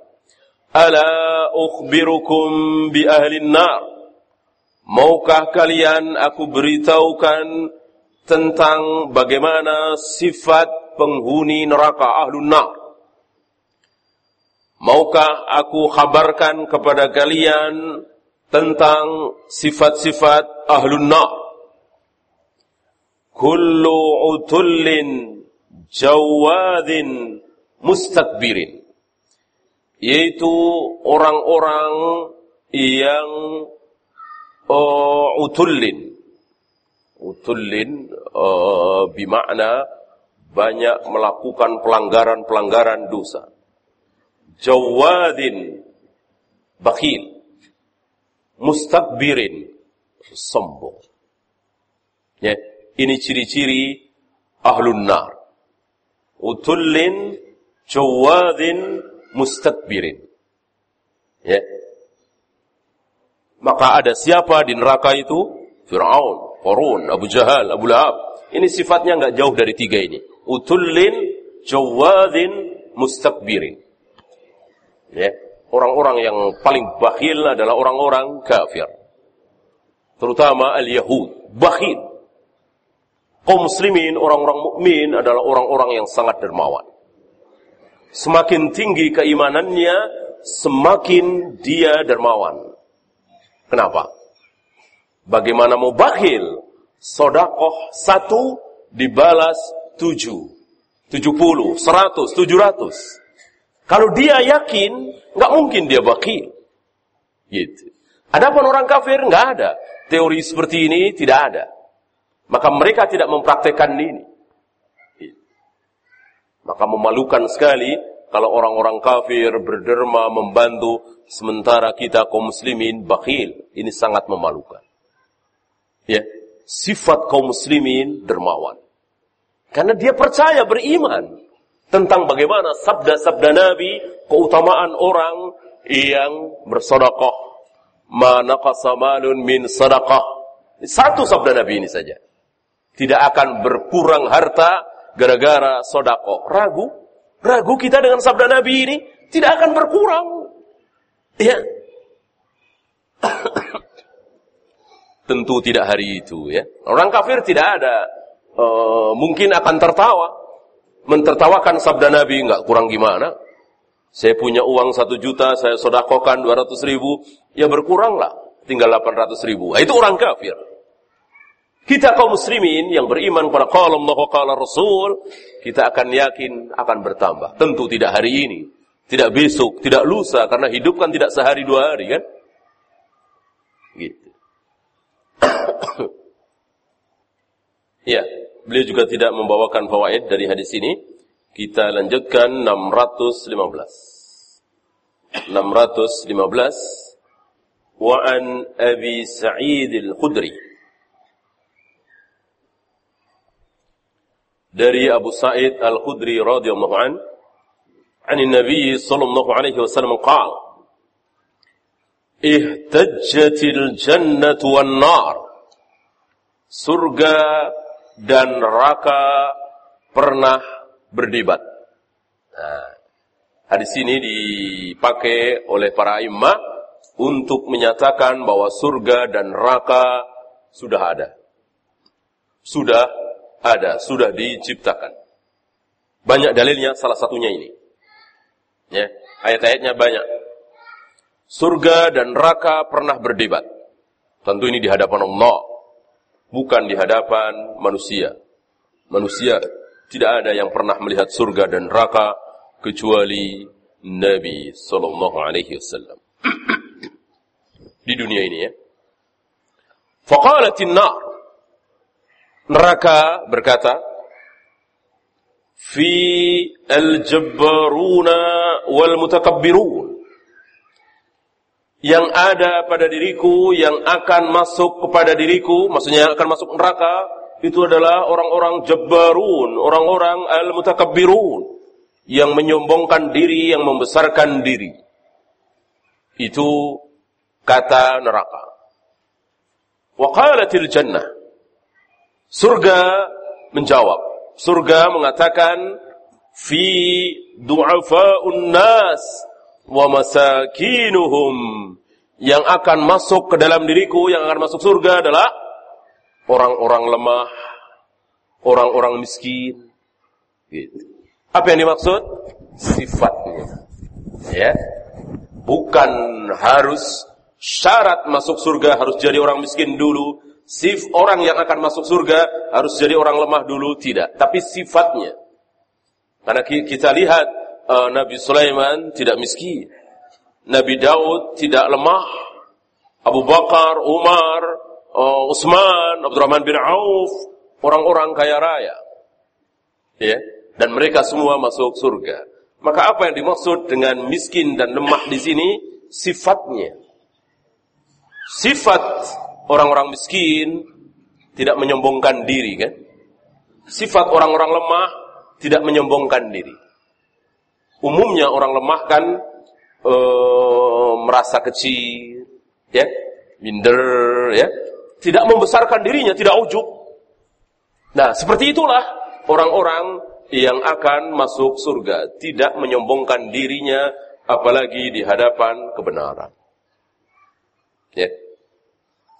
Ala ukhbirukum bi ahli nar Maukah kalian aku beritahukan tentang bagaimana sifat penghuni neraka ahlun nar Maukah aku khabarkan kepada kalian tentang sifat-sifat ahlun nar? Kullu utullin jawadin mustakbirin. Yaitu orang-orang yang uh, utullin. Utullin uh, bimakna banyak melakukan pelanggaran-pelanggaran dosa. jawadin bakhil mustakbirin sombong. Ya ini ciri-ciri ahlun nar. utullin jawadin mustakbirin ya maka ada siapa di neraka itu Fir'aun, Qarun, Abu Jahal, Abu Lahab. Ini sifatnya nggak jauh dari tiga ini. Utullin, jawadin, mustakbirin. Ya, orang-orang yang paling bakhil adalah orang-orang kafir. Terutama al-Yahud. bakhil. Kaum muslimin, orang-orang mukmin adalah orang-orang yang sangat dermawan. Semakin tinggi keimanannya, semakin dia dermawan. Kenapa? Bagaimana mau bakhil? Sodakoh satu dibalas tujuh. Tujuh puluh, seratus, tujuh ratus. Kalau dia yakin, nggak mungkin dia bakhil. Gitu. Adapun orang kafir nggak ada. Teori seperti ini tidak ada. Maka mereka tidak mempraktekkan ini. Gitu. Maka memalukan sekali kalau orang-orang kafir berderma membantu sementara kita kaum muslimin bakhil. Ini sangat memalukan. Ya, sifat kaum muslimin dermawan. Karena dia percaya beriman tentang bagaimana sabda-sabda Nabi, keutamaan orang yang bersedekah. Mana malun min sedekah. Satu sabda Nabi ini saja. Tidak akan berkurang harta gara-gara sodako. Ragu? Ragu kita dengan sabda Nabi ini? Tidak akan berkurang. Ya. Tentu tidak hari itu ya. Orang kafir tidak ada. Uh, mungkin akan tertawa. Mentertawakan sabda Nabi nggak kurang gimana. Saya punya uang satu juta, saya sodakokan dua ratus ribu. Ya berkurang lah. Tinggal delapan ratus ribu. Nah, itu orang kafir. Kita kaum muslimin yang beriman kepada qala Allah qala Rasul, kita akan yakin akan bertambah. Tentu tidak hari ini, tidak besok, tidak lusa karena hidup kan tidak sehari dua hari kan? Gitu. ya, beliau juga tidak membawakan fawaid dari hadis ini. Kita lanjutkan 615. 615 Wa an Abi Sa'id Al-Khudri dari Abu Sa'id Al-Khudri radhiyallahu an عن النبي صلى الله عليه وسلم قال اهتجت الجنة والنار surga dan neraka pernah berdebat. Nah, hadis ini dipakai oleh para imam untuk menyatakan bahwa surga dan neraka sudah ada. Sudah ada, sudah diciptakan. Banyak dalilnya, salah satunya ini. Ya, ayat-ayatnya banyak. Surga dan neraka pernah berdebat. Tentu ini di hadapan Allah bukan di hadapan manusia. Manusia tidak ada yang pernah melihat surga dan neraka kecuali Nabi sallallahu alaihi wasallam. di dunia ini ya. Faqalatin nar Neraka berkata, "Fi al-jabbaruna wal mutakabbirun." yang ada pada diriku, yang akan masuk kepada diriku, maksudnya akan masuk neraka, itu adalah orang-orang jabbarun, orang-orang al-mutakabbirun, yang menyombongkan diri, yang membesarkan diri. Itu kata neraka. Waqalatil jannah. Surga menjawab. Surga mengatakan, fi du'afa'un nas wa masakinuhum yang akan masuk ke dalam diriku yang akan masuk surga adalah orang-orang lemah, orang-orang miskin. Gitu. Apa yang dimaksud? Sifatnya. Ya. Bukan harus syarat masuk surga harus jadi orang miskin dulu. Sif orang yang akan masuk surga harus jadi orang lemah dulu tidak, tapi sifatnya. Karena kita lihat uh, Nabi Sulaiman tidak miskin. Nabi Daud tidak lemah. Abu Bakar, Umar, uh, Utsman, Abdurrahman bin Auf, orang-orang kaya raya. Ya, dan mereka semua masuk surga. Maka apa yang dimaksud dengan miskin dan lemah di sini? Sifatnya. Sifat orang-orang miskin tidak menyombongkan diri kan? Sifat orang-orang lemah tidak menyombongkan diri. Umumnya orang lemah kan e, merasa kecil, ya, minder, ya, tidak membesarkan dirinya, tidak ujub. Nah, seperti itulah orang-orang yang akan masuk surga, tidak menyombongkan dirinya apalagi di hadapan kebenaran. Ya.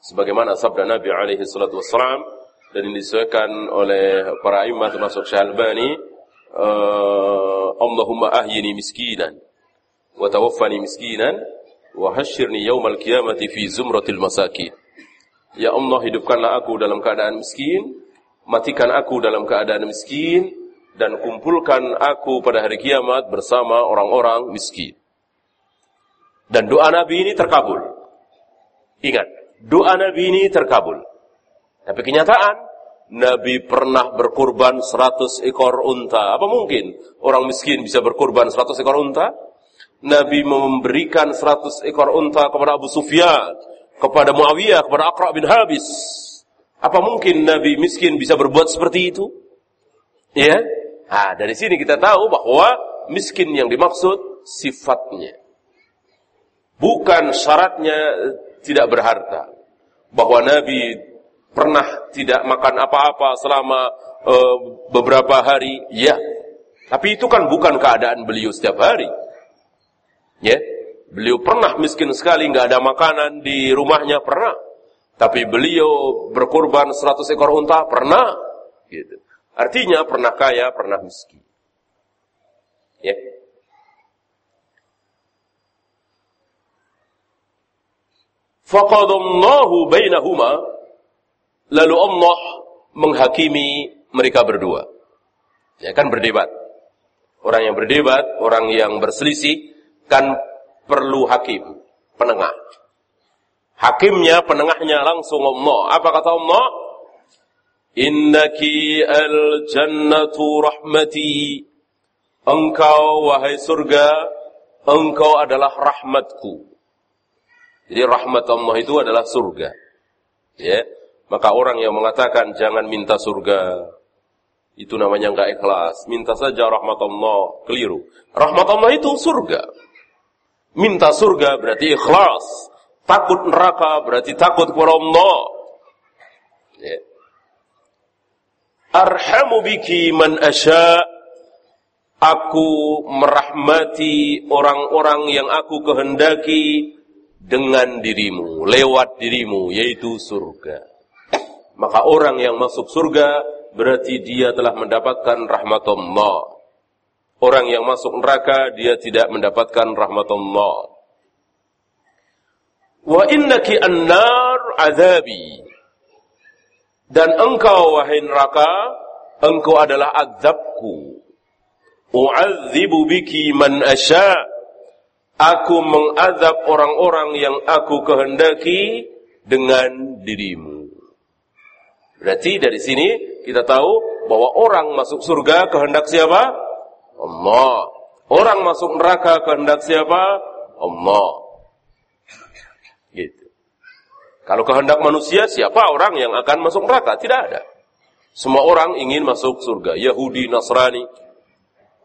Sebagaimana sabda Nabi alaihi salatu wassalam dan ini disesuaikan oleh para imam termasuk Syalbani uh, Allahumma ahyini miskinan wa tawaffani miskinan wa hasyirni yaumal qiyamati fi zumratil masakin. Ya Allah hidupkanlah aku dalam keadaan miskin matikan aku dalam keadaan miskin dan kumpulkan aku pada hari kiamat bersama orang-orang miskin. Dan doa Nabi ini terkabul. Ingat doa Nabi ini terkabul. Tapi kenyataan, Nabi pernah berkurban 100 ekor unta. Apa mungkin orang miskin bisa berkurban 100 ekor unta? Nabi memberikan 100 ekor unta kepada Abu Sufyan, kepada Muawiyah, kepada Aqra bin Habis. Apa mungkin Nabi miskin bisa berbuat seperti itu? Ya. Nah, dari sini kita tahu bahwa miskin yang dimaksud sifatnya. Bukan syaratnya tidak berharta. Bahwa Nabi pernah tidak makan apa-apa selama uh, beberapa hari, ya. Tapi itu kan bukan keadaan beliau setiap hari. Ya. Beliau pernah miskin sekali, nggak ada makanan di rumahnya, pernah. Tapi beliau berkorban 100 ekor unta, pernah. Gitu. Artinya pernah kaya, pernah miskin. Ya. Faqadallahu bainahuma lalu Allah menghakimi mereka berdua. Ya kan berdebat. Orang yang berdebat, orang yang berselisih kan perlu hakim, penengah. Hakimnya, penengahnya langsung Allah. Apa kata Allah? Innaki al-jannatu rahmati. Engkau, wahai surga, engkau adalah rahmatku. Jadi rahmat Allah itu adalah surga. Ya. Maka orang yang mengatakan jangan minta surga, itu namanya enggak ikhlas. Minta saja rahmat Allah, keliru. Rahmat Allah itu surga. Minta surga berarti ikhlas. Takut neraka berarti takut kepada Allah. Ya. Arhamu biki man asya' Aku merahmati orang-orang yang aku kehendaki dengan dirimu, lewat dirimu, yaitu surga. Maka orang yang masuk surga berarti dia telah mendapatkan rahmat Allah. Orang yang masuk neraka dia tidak mendapatkan rahmat Allah. Wa innaki annar azabi. Dan engkau wahai neraka, engkau adalah azabku. U'adzibu biki man asya' Aku mengadab orang-orang yang aku kehendaki dengan dirimu. Berarti dari sini kita tahu bahwa orang masuk surga kehendak siapa? Allah. Orang masuk neraka kehendak siapa? Allah. Gitu. Kalau kehendak manusia, siapa orang yang akan masuk neraka? Tidak ada. Semua orang ingin masuk surga. Yahudi, Nasrani,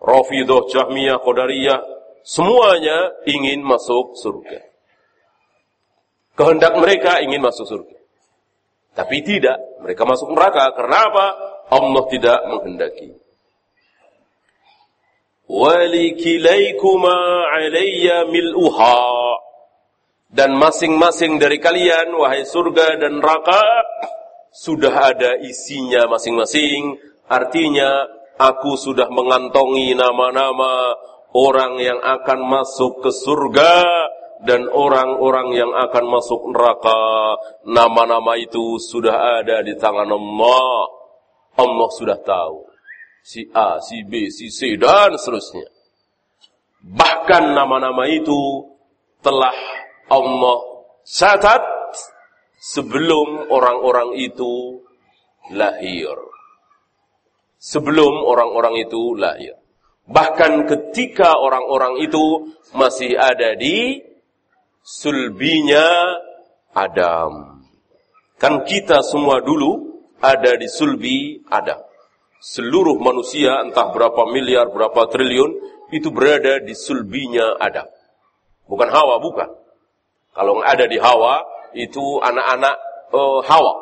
Rafidah, Jahmiyah, Qadariyah, Semuanya ingin masuk surga. Kehendak mereka ingin masuk surga. Tapi tidak, mereka masuk neraka. Karena apa? Allah tidak menghendaki. Mil'uha. Dan masing-masing dari kalian, wahai surga dan neraka, sudah ada isinya masing-masing. Artinya, aku sudah mengantongi nama-nama orang yang akan masuk ke surga dan orang-orang yang akan masuk neraka. Nama-nama itu sudah ada di tangan Allah. Allah sudah tahu. Si A, si B, si C, dan seterusnya. Bahkan nama-nama itu telah Allah catat sebelum orang-orang itu lahir. Sebelum orang-orang itu lahir. Bahkan ketika orang-orang itu masih ada di sulbinya Adam. Kan kita semua dulu ada di sulbi Adam. Seluruh manusia entah berapa miliar, berapa triliun itu berada di sulbinya Adam. Bukan Hawa, bukan. Kalau ada di Hawa itu anak-anak uh, Hawa.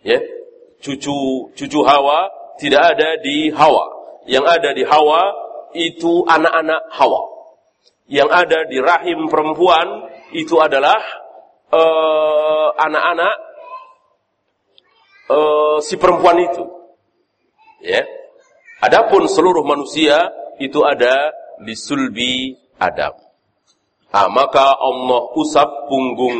Ya. Cucu cucu Hawa tidak ada di Hawa yang ada di Hawa itu anak-anak Hawa. Yang ada di rahim perempuan itu adalah eh, anak-anak uh, si perempuan itu. Ya. Adapun seluruh manusia itu ada di sulbi Adam. Ah, maka Allah usap punggung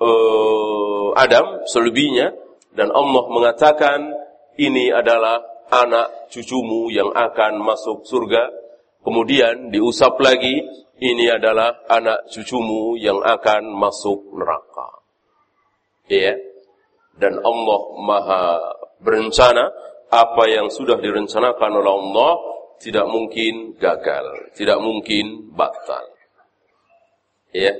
uh, Adam, sulbinya, dan Allah mengatakan ini adalah anak cucumu yang akan masuk surga. Kemudian diusap lagi, ini adalah anak cucumu yang akan masuk neraka. Iya. Dan Allah maha berencana apa yang sudah direncanakan oleh Allah tidak mungkin gagal, tidak mungkin batal. Ya.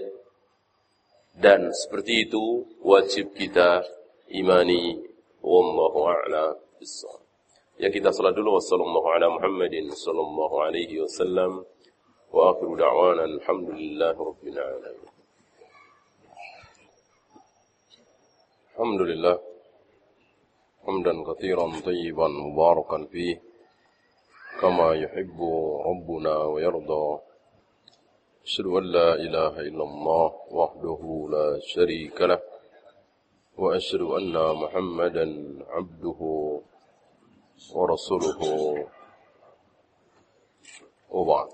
Dan seperti itu wajib kita imani wallahu a'la bissawab. Ya kita salat dulu wassallallahu ala Muhammadin sallallahu alaihi wasallam wa akhiru da'wana alhamdulillahi rabbil alamin. Alhamdulillah حمدا كثيرا طيبا مباركا فيه كما يحب ربنا ويرضى أشهد أن لا إله إلا الله وحده لا شريك له وأشهد أن محمدا عبده ورسوله وبعد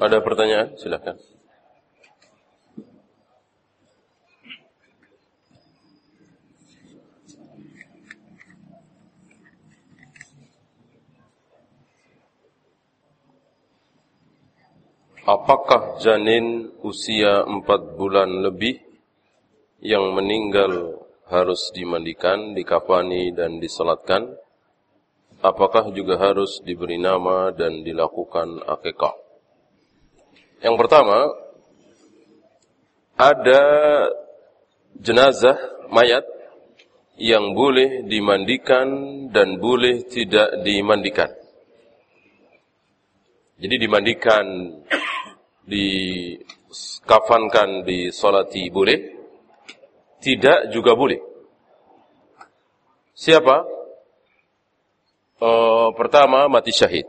Ada pertanyaan? Silakan. Apakah janin usia empat bulan lebih yang meninggal harus dimandikan, dikafani dan disolatkan? Apakah juga harus diberi nama dan dilakukan akekah? Yang pertama, ada jenazah mayat yang boleh dimandikan dan boleh tidak dimandikan. Jadi dimandikan dikafankan, disolati boleh, tidak juga boleh. Siapa? Uh, pertama mati syahid.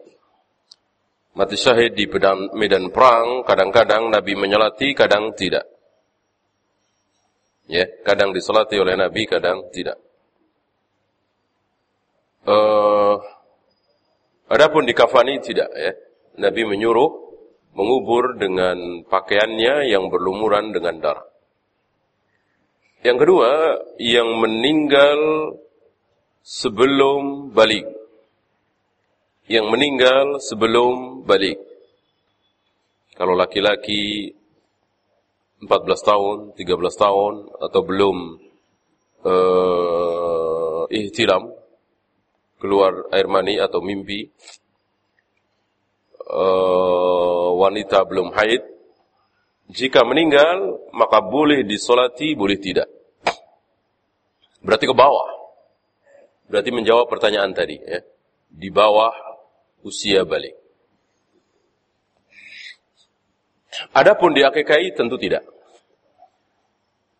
Mati syahid di medan, medan perang, kadang-kadang Nabi menyolati, kadang tidak. Ya, kadang disolati oleh Nabi, kadang tidak. Uh, adapun di kafani tidak ya. Nabi menyuruh mengubur dengan pakaiannya yang berlumuran dengan darah. Yang kedua, yang meninggal sebelum balik. Yang meninggal sebelum balik. Kalau laki-laki 14 tahun, 13 tahun atau belum uh, ihtilam keluar air mani atau mimpi uh, wanita belum haid, jika meninggal maka boleh disolati, boleh tidak. Berarti ke bawah. Berarti menjawab pertanyaan tadi. Ya. Di bawah usia balik. Adapun di akekai tentu tidak.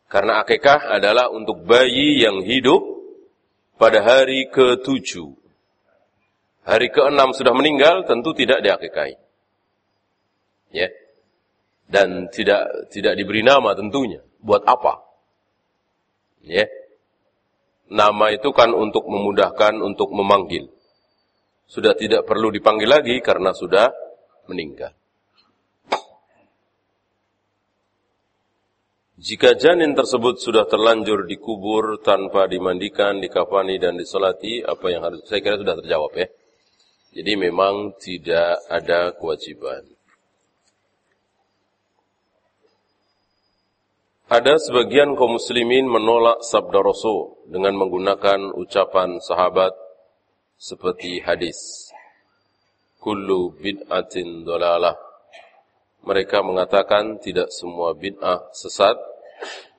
Karena akekah adalah untuk bayi yang hidup pada hari ke-7 hari ke-6 sudah meninggal, tentu tidak diakikai. Ya. Dan tidak tidak diberi nama tentunya. Buat apa? Ya. Nama itu kan untuk memudahkan untuk memanggil. Sudah tidak perlu dipanggil lagi karena sudah meninggal. Jika janin tersebut sudah terlanjur dikubur tanpa dimandikan, dikafani dan disolati, apa yang harus saya kira sudah terjawab ya. Jadi memang tidak ada kewajiban. Ada sebagian kaum muslimin menolak sabda Rasul dengan menggunakan ucapan sahabat seperti hadis. Kullu bid'atin dolalah. Mereka mengatakan tidak semua bid'ah sesat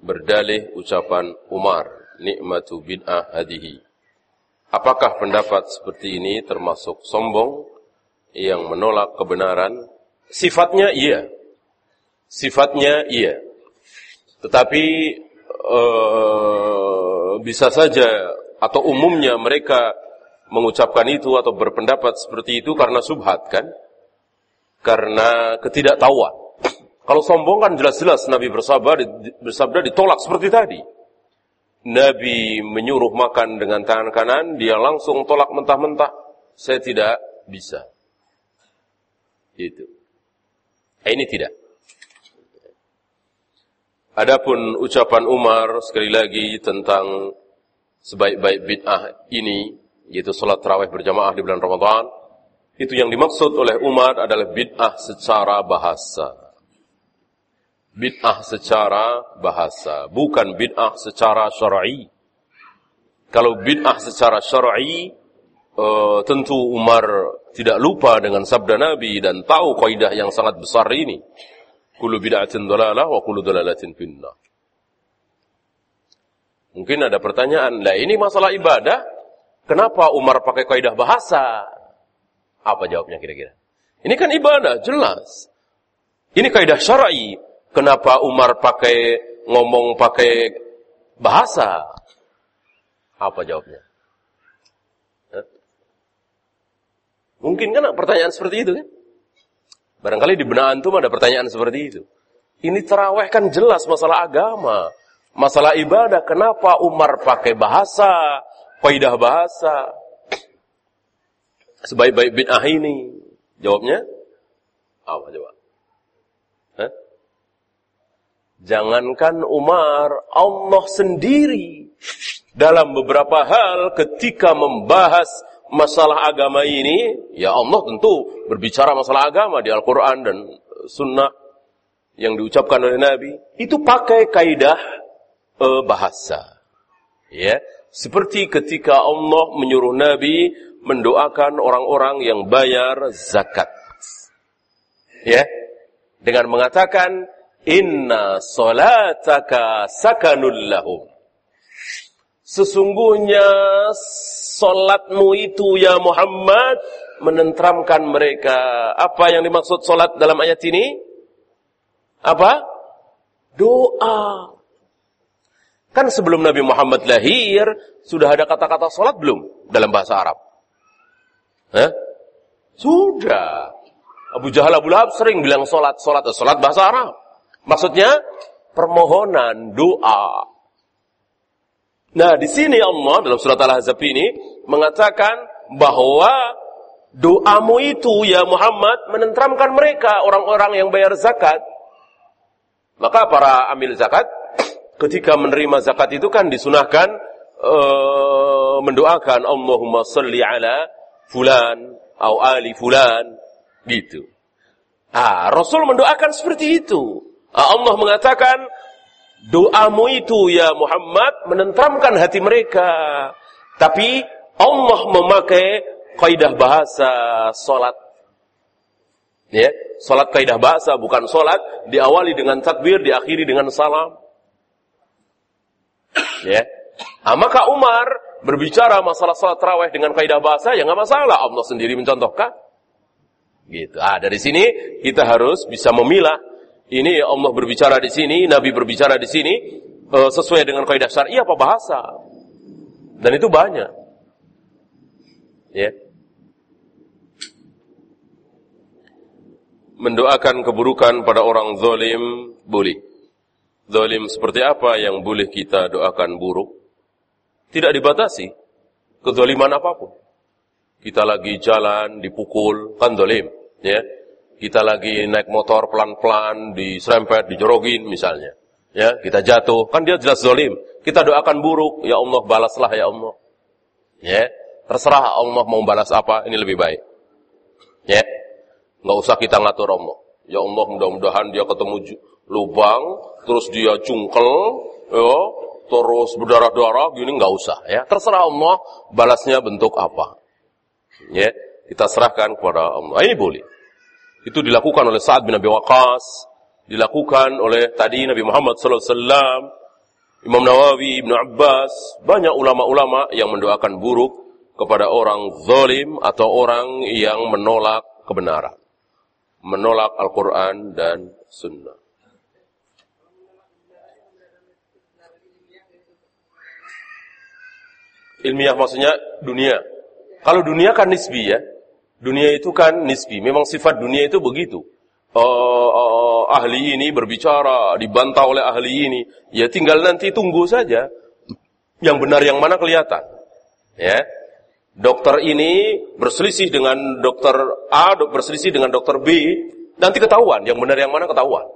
berdalih ucapan Umar, nikmatu bid'ah hadihi. Apakah pendapat seperti ini termasuk sombong yang menolak kebenaran? Sifatnya iya. Sifatnya iya. Tetapi uh, bisa saja atau umumnya mereka mengucapkan itu atau berpendapat seperti itu karena subhat kan? Karena ketidaktahuan. Kalau sombong kan jelas-jelas Nabi bersabda, bersabda ditolak seperti tadi. Nabi menyuruh makan dengan tangan kanan, dia langsung tolak mentah-mentah. Saya tidak bisa. Itu. Eh, ini tidak. Adapun ucapan Umar sekali lagi tentang sebaik-baik bid'ah ini, yaitu salat tarawih berjamaah di bulan Ramadan, itu yang dimaksud oleh Umar adalah bid'ah secara bahasa bid'ah secara bahasa, bukan bid'ah secara syar'i. Kalau bid'ah secara syar'i, uh, tentu Umar tidak lupa dengan sabda Nabi dan tahu kaidah yang sangat besar ini. Kullu bid'atin dalalah wa kullu dalalatin finnar. Mungkin ada pertanyaan, lah ini masalah ibadah, kenapa Umar pakai kaidah bahasa? Apa jawabnya kira-kira? Ini kan ibadah, jelas. Ini kaidah syar'i, Kenapa Umar pakai ngomong pakai bahasa? Apa jawabnya? Mungkin kan pertanyaan seperti itu kan? Barangkali di benak antum ada pertanyaan seperti itu. Ini terawih kan jelas masalah agama. Masalah ibadah, kenapa Umar pakai bahasa, kaidah bahasa? Sebaik-baik bid'ah ini. Jawabnya? Apa jawab? Hah? Jangankan Umar, Allah sendiri dalam beberapa hal ketika membahas masalah agama ini, ya Allah tentu berbicara masalah agama di Al-Quran dan Sunnah yang diucapkan oleh Nabi, itu pakai kaidah uh, bahasa. Ya, seperti ketika Allah menyuruh Nabi mendoakan orang-orang yang bayar zakat. Ya, dengan mengatakan Inna solataka sakanul lahum. Sesungguhnya solatmu itu ya Muhammad menentramkan mereka. Apa yang dimaksud solat dalam ayat ini? Apa? Doa. Kan sebelum Nabi Muhammad lahir, sudah ada kata-kata solat belum dalam bahasa Arab? Hah? Sudah. Abu Jahal Abu Lahab sering bilang solat, solat, solat bahasa Arab. Maksudnya permohonan, doa. Nah, di sini Allah dalam surat Al-Ahzab ini mengatakan bahwa doamu itu ya Muhammad menentramkan mereka orang-orang yang bayar zakat. Maka para amil zakat ketika menerima zakat itu kan disunahkan uh, mendoakan Allahumma salli ala fulan atau ali fulan gitu. Ah, Rasul mendoakan seperti itu. Ah, Allah mengatakan, doamu itu ya Muhammad menentramkan hati mereka. Tapi Allah memakai kaidah bahasa solat. Ya, solat kaidah bahasa bukan solat diawali dengan takbir, diakhiri dengan salam. Ya, nah, maka Umar berbicara masalah salat tarawih dengan kaidah bahasa ya nggak masalah. Allah sendiri mencontohkan. Gitu. Ah, dari sini kita harus bisa memilah ini Allah berbicara di sini, Nabi berbicara di sini uh, sesuai dengan kaidah syar'i apa bahasa. Dan itu banyak. Ya. Mendoakan keburukan pada orang zalim boleh. Zalim seperti apa yang boleh kita doakan buruk? Tidak dibatasi kezaliman apa pun. Kita lagi jalan dipukul kan zalim, ya kita lagi naik motor pelan-pelan, diserempet, dijorogin misalnya. Ya, kita jatuh, kan dia jelas zolim. Kita doakan buruk, ya Allah balaslah ya Allah. Ya, terserah Allah mau balas apa, ini lebih baik. Ya, nggak usah kita ngatur Allah. Ya Allah mudah-mudahan dia ketemu lubang, terus dia cungkel, ya, terus berdarah-darah, gini nggak usah. Ya, terserah Allah balasnya bentuk apa. Ya, kita serahkan kepada Allah. Ini boleh. Itu dilakukan oleh Sa'ad bin Abi Waqqas, dilakukan oleh tadi Nabi Muhammad wasallam, Imam Nawawi, Ibnu Abbas, banyak ulama-ulama yang mendoakan buruk kepada orang zalim atau orang yang menolak kebenaran. Menolak Al-Qur'an dan sunnah. Ilmiah maksudnya dunia. Kalau dunia kan nisbi ya. Dunia itu kan nisbi. Memang sifat dunia itu begitu. Uh, uh, ahli ini berbicara, dibantah oleh ahli ini. Ya tinggal nanti tunggu saja. Yang benar yang mana kelihatan. Ya. Dokter ini berselisih dengan dokter A, berselisih dengan dokter B, nanti ketahuan. Yang benar yang mana ketahuan.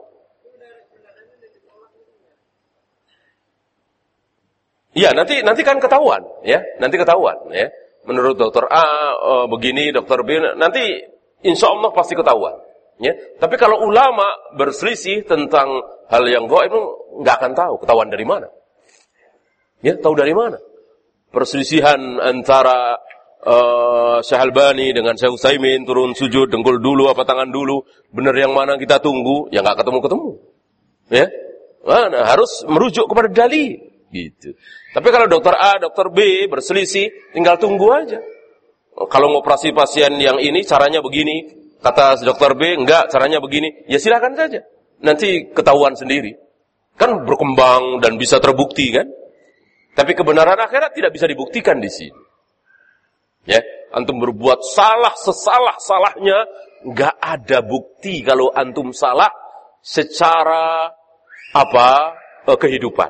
Iya, nanti nanti kan ketahuan, ya. Nanti ketahuan, ya. Menurut dokter A uh, begini, dokter B nanti insya Allah pasti ketahuan, ya. Tapi kalau ulama berselisih tentang hal yang gaib nggak akan tahu ketahuan dari mana. Ya, tahu dari mana? Perselisihan antara uh, Syekh Albani dengan Syekh Utsaimin turun sujud dengkul dulu apa tangan dulu, benar yang mana kita tunggu, ya nggak ketemu-ketemu. Ya. Mana harus merujuk kepada dalil. Gitu. Tapi kalau dokter A, dokter B berselisih, tinggal tunggu aja. Kalau ngoperasi pasien yang ini caranya begini, kata dokter B, enggak, caranya begini, ya silakan saja. Nanti ketahuan sendiri. Kan berkembang dan bisa terbukti kan? Tapi kebenaran akhirat tidak bisa dibuktikan di sini. Ya, antum berbuat salah sesalah salahnya, enggak ada bukti kalau antum salah secara apa eh, kehidupan.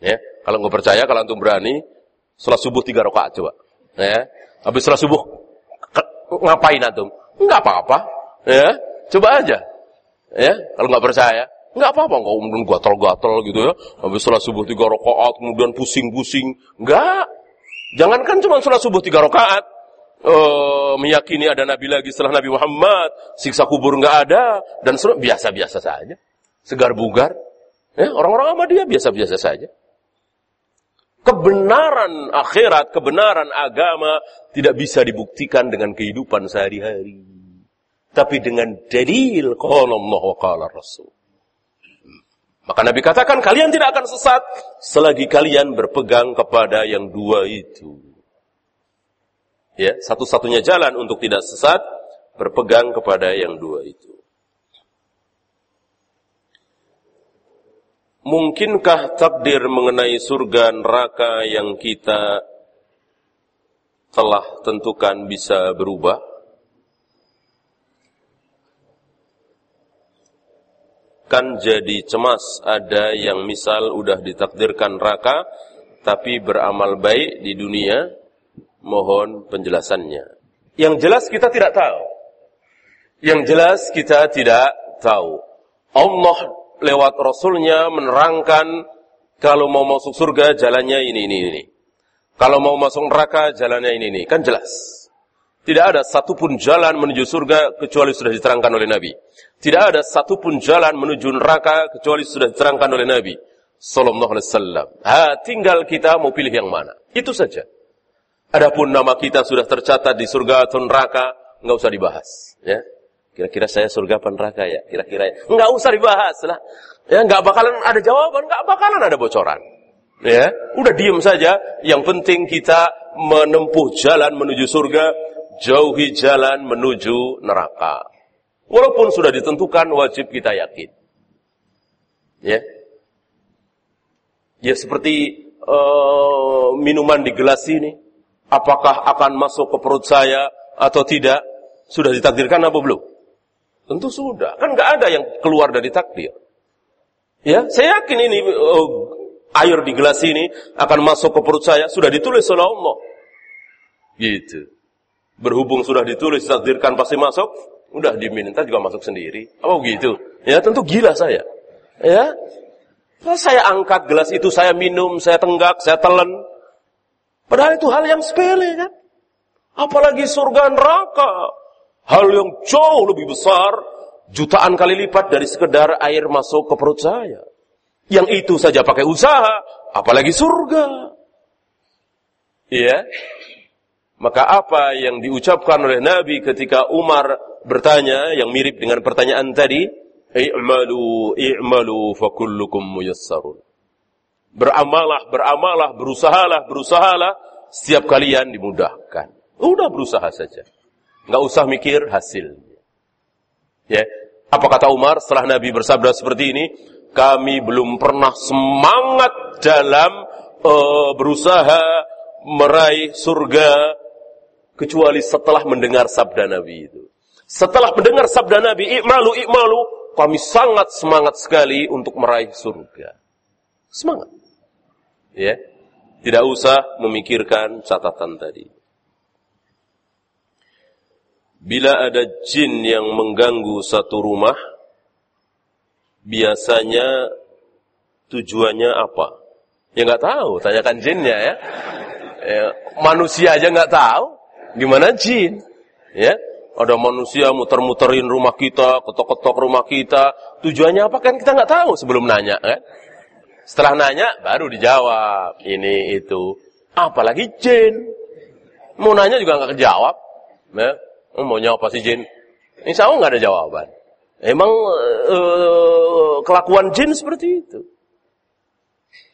Ya, kalau nggak percaya, kalau antum berani, sholat subuh tiga rakaat coba. Ya, habis sholat subuh ngapain antum? Nggak apa-apa. Ya, coba aja. Ya, kalau nggak percaya, nggak apa-apa. Nggak kemudian gatal-gatal gitu ya. Habis sholat subuh tiga rakaat, kemudian pusing-pusing. Nggak. Jangankan cuma sholat subuh tiga rakaat. Uh, meyakini ada nabi lagi setelah Nabi Muhammad, siksa kubur nggak ada dan biasa-biasa saja, segar bugar. Ya, orang-orang sama dia biasa-biasa saja kebenaran akhirat, kebenaran agama tidak bisa dibuktikan dengan kehidupan sehari-hari. Tapi dengan dalil qala Allah wa qala Rasul. Maka Nabi katakan kalian tidak akan sesat selagi kalian berpegang kepada yang dua itu. Ya, satu-satunya jalan untuk tidak sesat berpegang kepada yang dua itu. Mungkinkah takdir mengenai surga neraka yang kita telah tentukan bisa berubah? Kan jadi cemas ada yang misal udah ditakdirkan neraka tapi beramal baik di dunia, mohon penjelasannya. Yang jelas kita tidak tahu. Yang jelas kita tidak tahu. Allah lewat Rasulnya menerangkan kalau mau masuk surga jalannya ini, ini, ini. Kalau mau masuk neraka jalannya ini, ini. Kan jelas. Tidak ada satupun jalan menuju surga kecuali sudah diterangkan oleh Nabi. Tidak ada satupun jalan menuju neraka kecuali sudah diterangkan oleh Nabi. Sallallahu alaihi wasallam. Ha, tinggal kita mau pilih yang mana. Itu saja. Adapun nama kita sudah tercatat di surga atau neraka, nggak usah dibahas. Ya, Kira-kira saya surga apa neraka ya? Kira-kira ya. Enggak usah dibahas lah. Ya, enggak bakalan ada jawaban, enggak bakalan ada bocoran. Ya, udah diem saja. Yang penting kita menempuh jalan menuju surga, jauhi jalan menuju neraka. Walaupun sudah ditentukan, wajib kita yakin. Ya, ya seperti uh, minuman di gelas ini, apakah akan masuk ke perut saya atau tidak? Sudah ditakdirkan apa belum? Tentu sudah. Kan nggak ada yang keluar dari takdir. Ya, saya yakin ini uh, air di gelas ini akan masuk ke perut saya sudah ditulis oleh Allah. Gitu. Berhubung sudah ditulis takdirkan pasti masuk, udah diminta juga masuk sendiri. Oh gitu. Ya, tentu gila saya. Ya. Nah, saya angkat gelas itu, saya minum, saya tenggak, saya telan. Padahal itu hal yang sepele kan. Apalagi surga neraka. Hal yang jauh lebih besar, jutaan kali lipat dari sekedar air masuk ke perut saya. Yang itu saja pakai usaha, apalagi surga. Iya. Maka apa yang diucapkan oleh Nabi ketika Umar bertanya yang mirip dengan pertanyaan tadi, "I'malu i'malu fakullukum muyassarun." Beramalah, beramalah, berusahalah, berusahalah, setiap kalian dimudahkan. Udah berusaha saja. Nggak usah mikir hasil. Ya. Apa kata Umar setelah Nabi bersabda seperti ini? Kami belum pernah semangat dalam uh, berusaha meraih surga kecuali setelah mendengar sabda Nabi itu. Setelah mendengar sabda Nabi, ikmalu, ikmalu, kami sangat semangat sekali untuk meraih surga. Semangat. Ya. Tidak usah memikirkan catatan tadi. Bila ada jin yang mengganggu satu rumah, biasanya tujuannya apa? Ya nggak tahu, tanyakan jinnya ya. ya manusia aja nggak tahu, gimana jin? Ya, ada manusia muter-muterin rumah kita, ketok-ketok rumah kita. Tujuannya apa kan kita nggak tahu sebelum nanya kan. Setelah nanya baru dijawab ini itu. Apalagi jin. Mau nanya juga nggak kejawab. Ya. Oh, maunya apa sih jin? Insya Allah nggak ada jawaban. Emang uh, kelakuan jin seperti itu.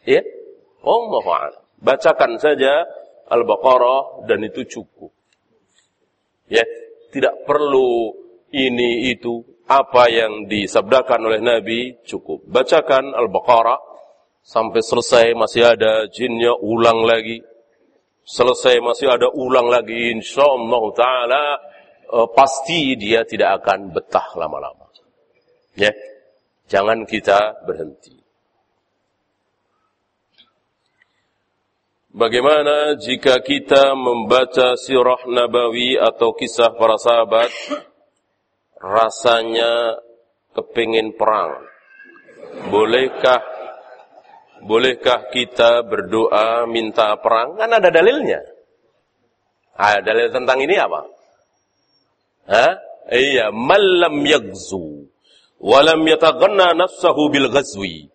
Ya. Oh, mohon. Bacakan saja Al-Baqarah dan itu cukup. Ya, tidak perlu ini itu apa yang disabdakan oleh Nabi cukup. Bacakan Al-Baqarah sampai selesai masih ada jinnya ulang lagi. Selesai masih ada ulang lagi insyaallah taala uh, pasti dia tidak akan betah lama-lama. Ya. Jangan kita berhenti. Bagaimana jika kita membaca sirah nabawi atau kisah para sahabat, rasanya kepingin perang? Bolehkah bolehkah kita berdoa minta perang? Kan ada dalilnya. Ah, dalil tentang ini apa? Hah? Iya, malam yagzu walam yataghanna nafsahu bil ghazwi.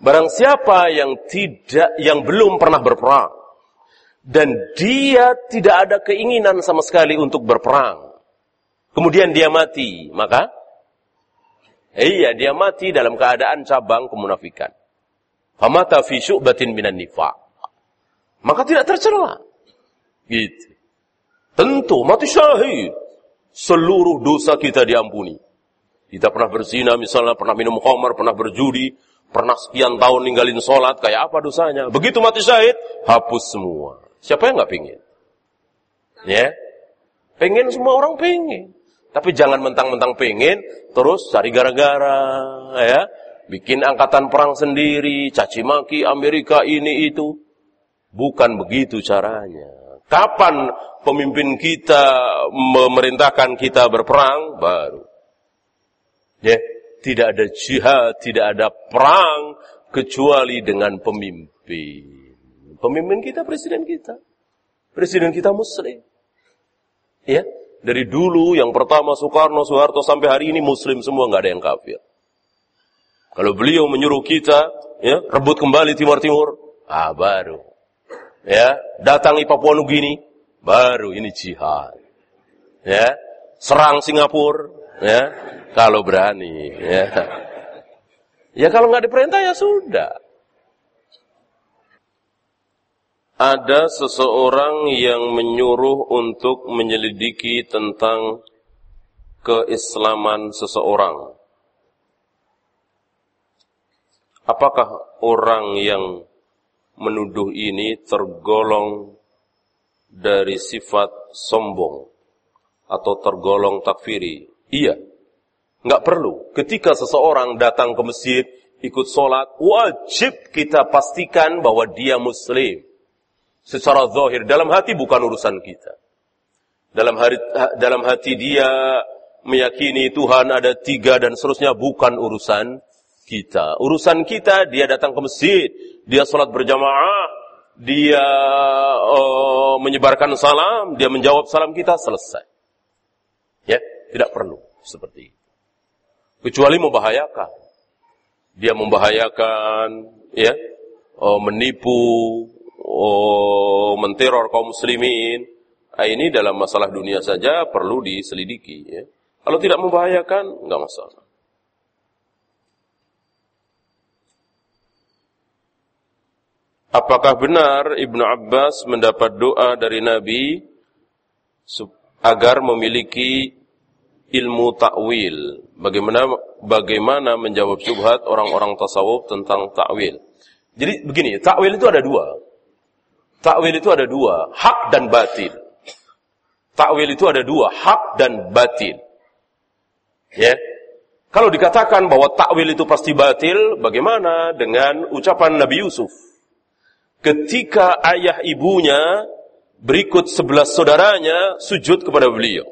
Barang siapa yang tidak yang belum pernah berperang dan dia tidak ada keinginan sama sekali untuk berperang. Kemudian dia mati, maka iya dia mati dalam keadaan cabang kemunafikan. Famata fi syu'batin minan nifaq. Maka tidak tercela. Gitu. Tentu mati syahid. Seluruh dosa kita diampuni. Kita pernah berzina misalnya, pernah minum khamar, pernah berjudi, pernah sekian tahun ninggalin sholat, kayak apa dosanya? Begitu mati syahid, hapus semua. Siapa yang nggak pengen? Ya, pengen semua orang pengen. Tapi jangan mentang-mentang pengen, terus cari gara-gara, ya. Bikin angkatan perang sendiri, caci maki Amerika ini itu. Bukan begitu caranya. Kapan pemimpin kita memerintahkan kita berperang? Baru. Ya, tidak ada jihad, tidak ada perang kecuali dengan pemimpin. Pemimpin kita presiden kita. Presiden kita muslim. Ya, dari dulu yang pertama Soekarno, Soeharto sampai hari ini muslim semua nggak ada yang kafir. Kalau beliau menyuruh kita ya rebut kembali Timur Timur, ah baru. Ya, datangi Papua Nugini, baru ini jihad. Ya, serang Singapura, ya, kalau berani, ya. Ya kalau nggak diperintah ya sudah ada seseorang yang menyuruh untuk menyelidiki tentang keislaman seseorang. Apakah orang yang menuduh ini tergolong dari sifat sombong atau tergolong takfiri? Iya. Nggak perlu. Ketika seseorang datang ke masjid, ikut sholat, wajib kita pastikan bahwa dia muslim secara zahir. Dalam hati bukan urusan kita. Dalam, hari, dalam hati dia meyakini Tuhan ada tiga dan seterusnya bukan urusan kita. Urusan kita dia datang ke masjid, dia sholat berjamaah, dia uh, menyebarkan salam, dia menjawab salam kita selesai. Ya, tidak perlu seperti itu. Kecuali membahayakan. Dia membahayakan, ya, uh, menipu, oh, menteror kaum muslimin, nah, ini dalam masalah dunia saja perlu diselidiki. Ya. Kalau tidak membahayakan, nggak masalah. Apakah benar Ibnu Abbas mendapat doa dari Nabi agar memiliki ilmu takwil? Bagaimana bagaimana menjawab syubhat orang-orang tasawuf tentang takwil? Jadi begini, takwil itu ada dua. Takwil itu ada dua, hak dan batil. Takwil itu ada dua, hak dan batil. Ya. Kalau dikatakan bahwa takwil itu pasti batil, bagaimana dengan ucapan Nabi Yusuf? Ketika ayah ibunya berikut sebelas saudaranya sujud kepada beliau.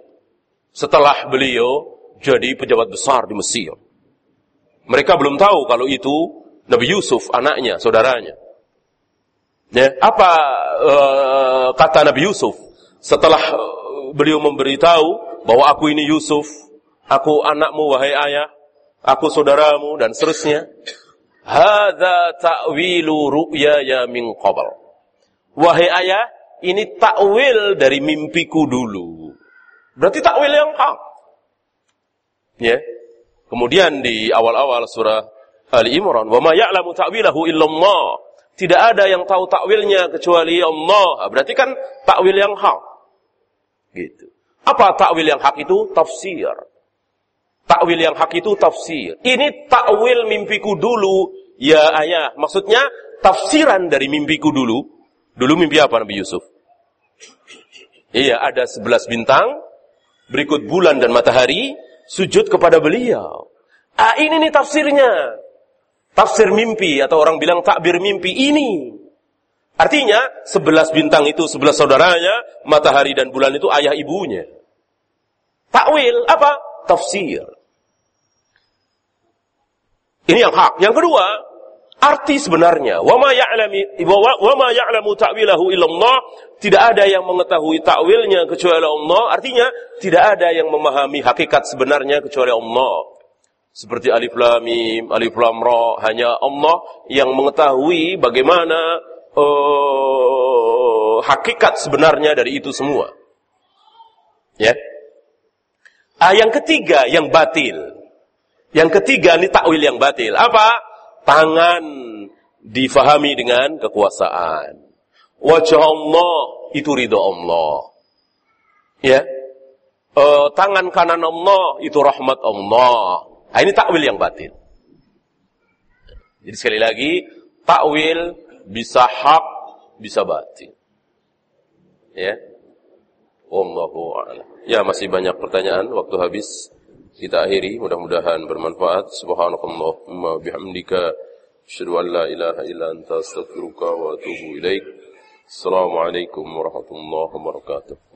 Setelah beliau jadi pejabat besar di Mesir. Mereka belum tahu kalau itu Nabi Yusuf, anaknya, saudaranya. Ya, apa uh, kata Nabi Yusuf setelah uh, beliau memberitahu bahwa aku ini Yusuf, aku anakmu wahai ayah, aku saudaramu dan seterusnya. Hadza ta'wilu ru'yaya min qabl. Wahai ayah, ini takwil dari mimpiku dulu. Berarti takwil yang hak. Ya. Kemudian di awal-awal surah Ali Imran, "Wa ma ya'lamu ta'wilahu illallah." Tidak ada yang tahu takwilnya kecuali Allah. Berarti kan takwil yang hak. Gitu. Apa takwil yang hak itu? Tafsir. Takwil yang hak itu tafsir. Ini takwil mimpiku dulu, ya ayah. Maksudnya tafsiran dari mimpiku dulu. Dulu mimpi apa Nabi Yusuf? Iya, ada sebelas bintang, berikut bulan dan matahari, sujud kepada beliau. Ah, ini nih tafsirnya. Tafsir mimpi atau orang bilang takbir mimpi ini. Artinya, sebelas bintang itu sebelas saudaranya, matahari dan bulan itu ayah ibunya. Takwil apa? Tafsir. Ini yang hak. Yang kedua, arti sebenarnya. Wama ya'lami wama ya'lamu ta'wilahu illallah. Tidak ada yang mengetahui takwilnya kecuali Allah. Artinya, tidak ada yang memahami hakikat sebenarnya kecuali Allah. Seperti alif lam mim, alif lam ra, hanya Allah yang mengetahui bagaimana uh, hakikat sebenarnya dari itu semua. Ya. Ah, yang ketiga yang batil. Yang ketiga ini takwil yang batil. Apa? Tangan difahami dengan kekuasaan. Wajah Allah itu ridho Allah. Ya. Uh, tangan kanan Allah itu rahmat Allah. Nah, ini takwil yang batin. Jadi sekali lagi, takwil bisa hak, bisa batin. Ya. Wallahu a'lam. Ya, masih banyak pertanyaan, waktu habis. Kita akhiri, mudah-mudahan bermanfaat. Subhanakallahumma bihamdika asyhadu an la ilaha illa anta astaghfiruka wa atubu ilaik. Assalamualaikum warahmatullahi wabarakatuh.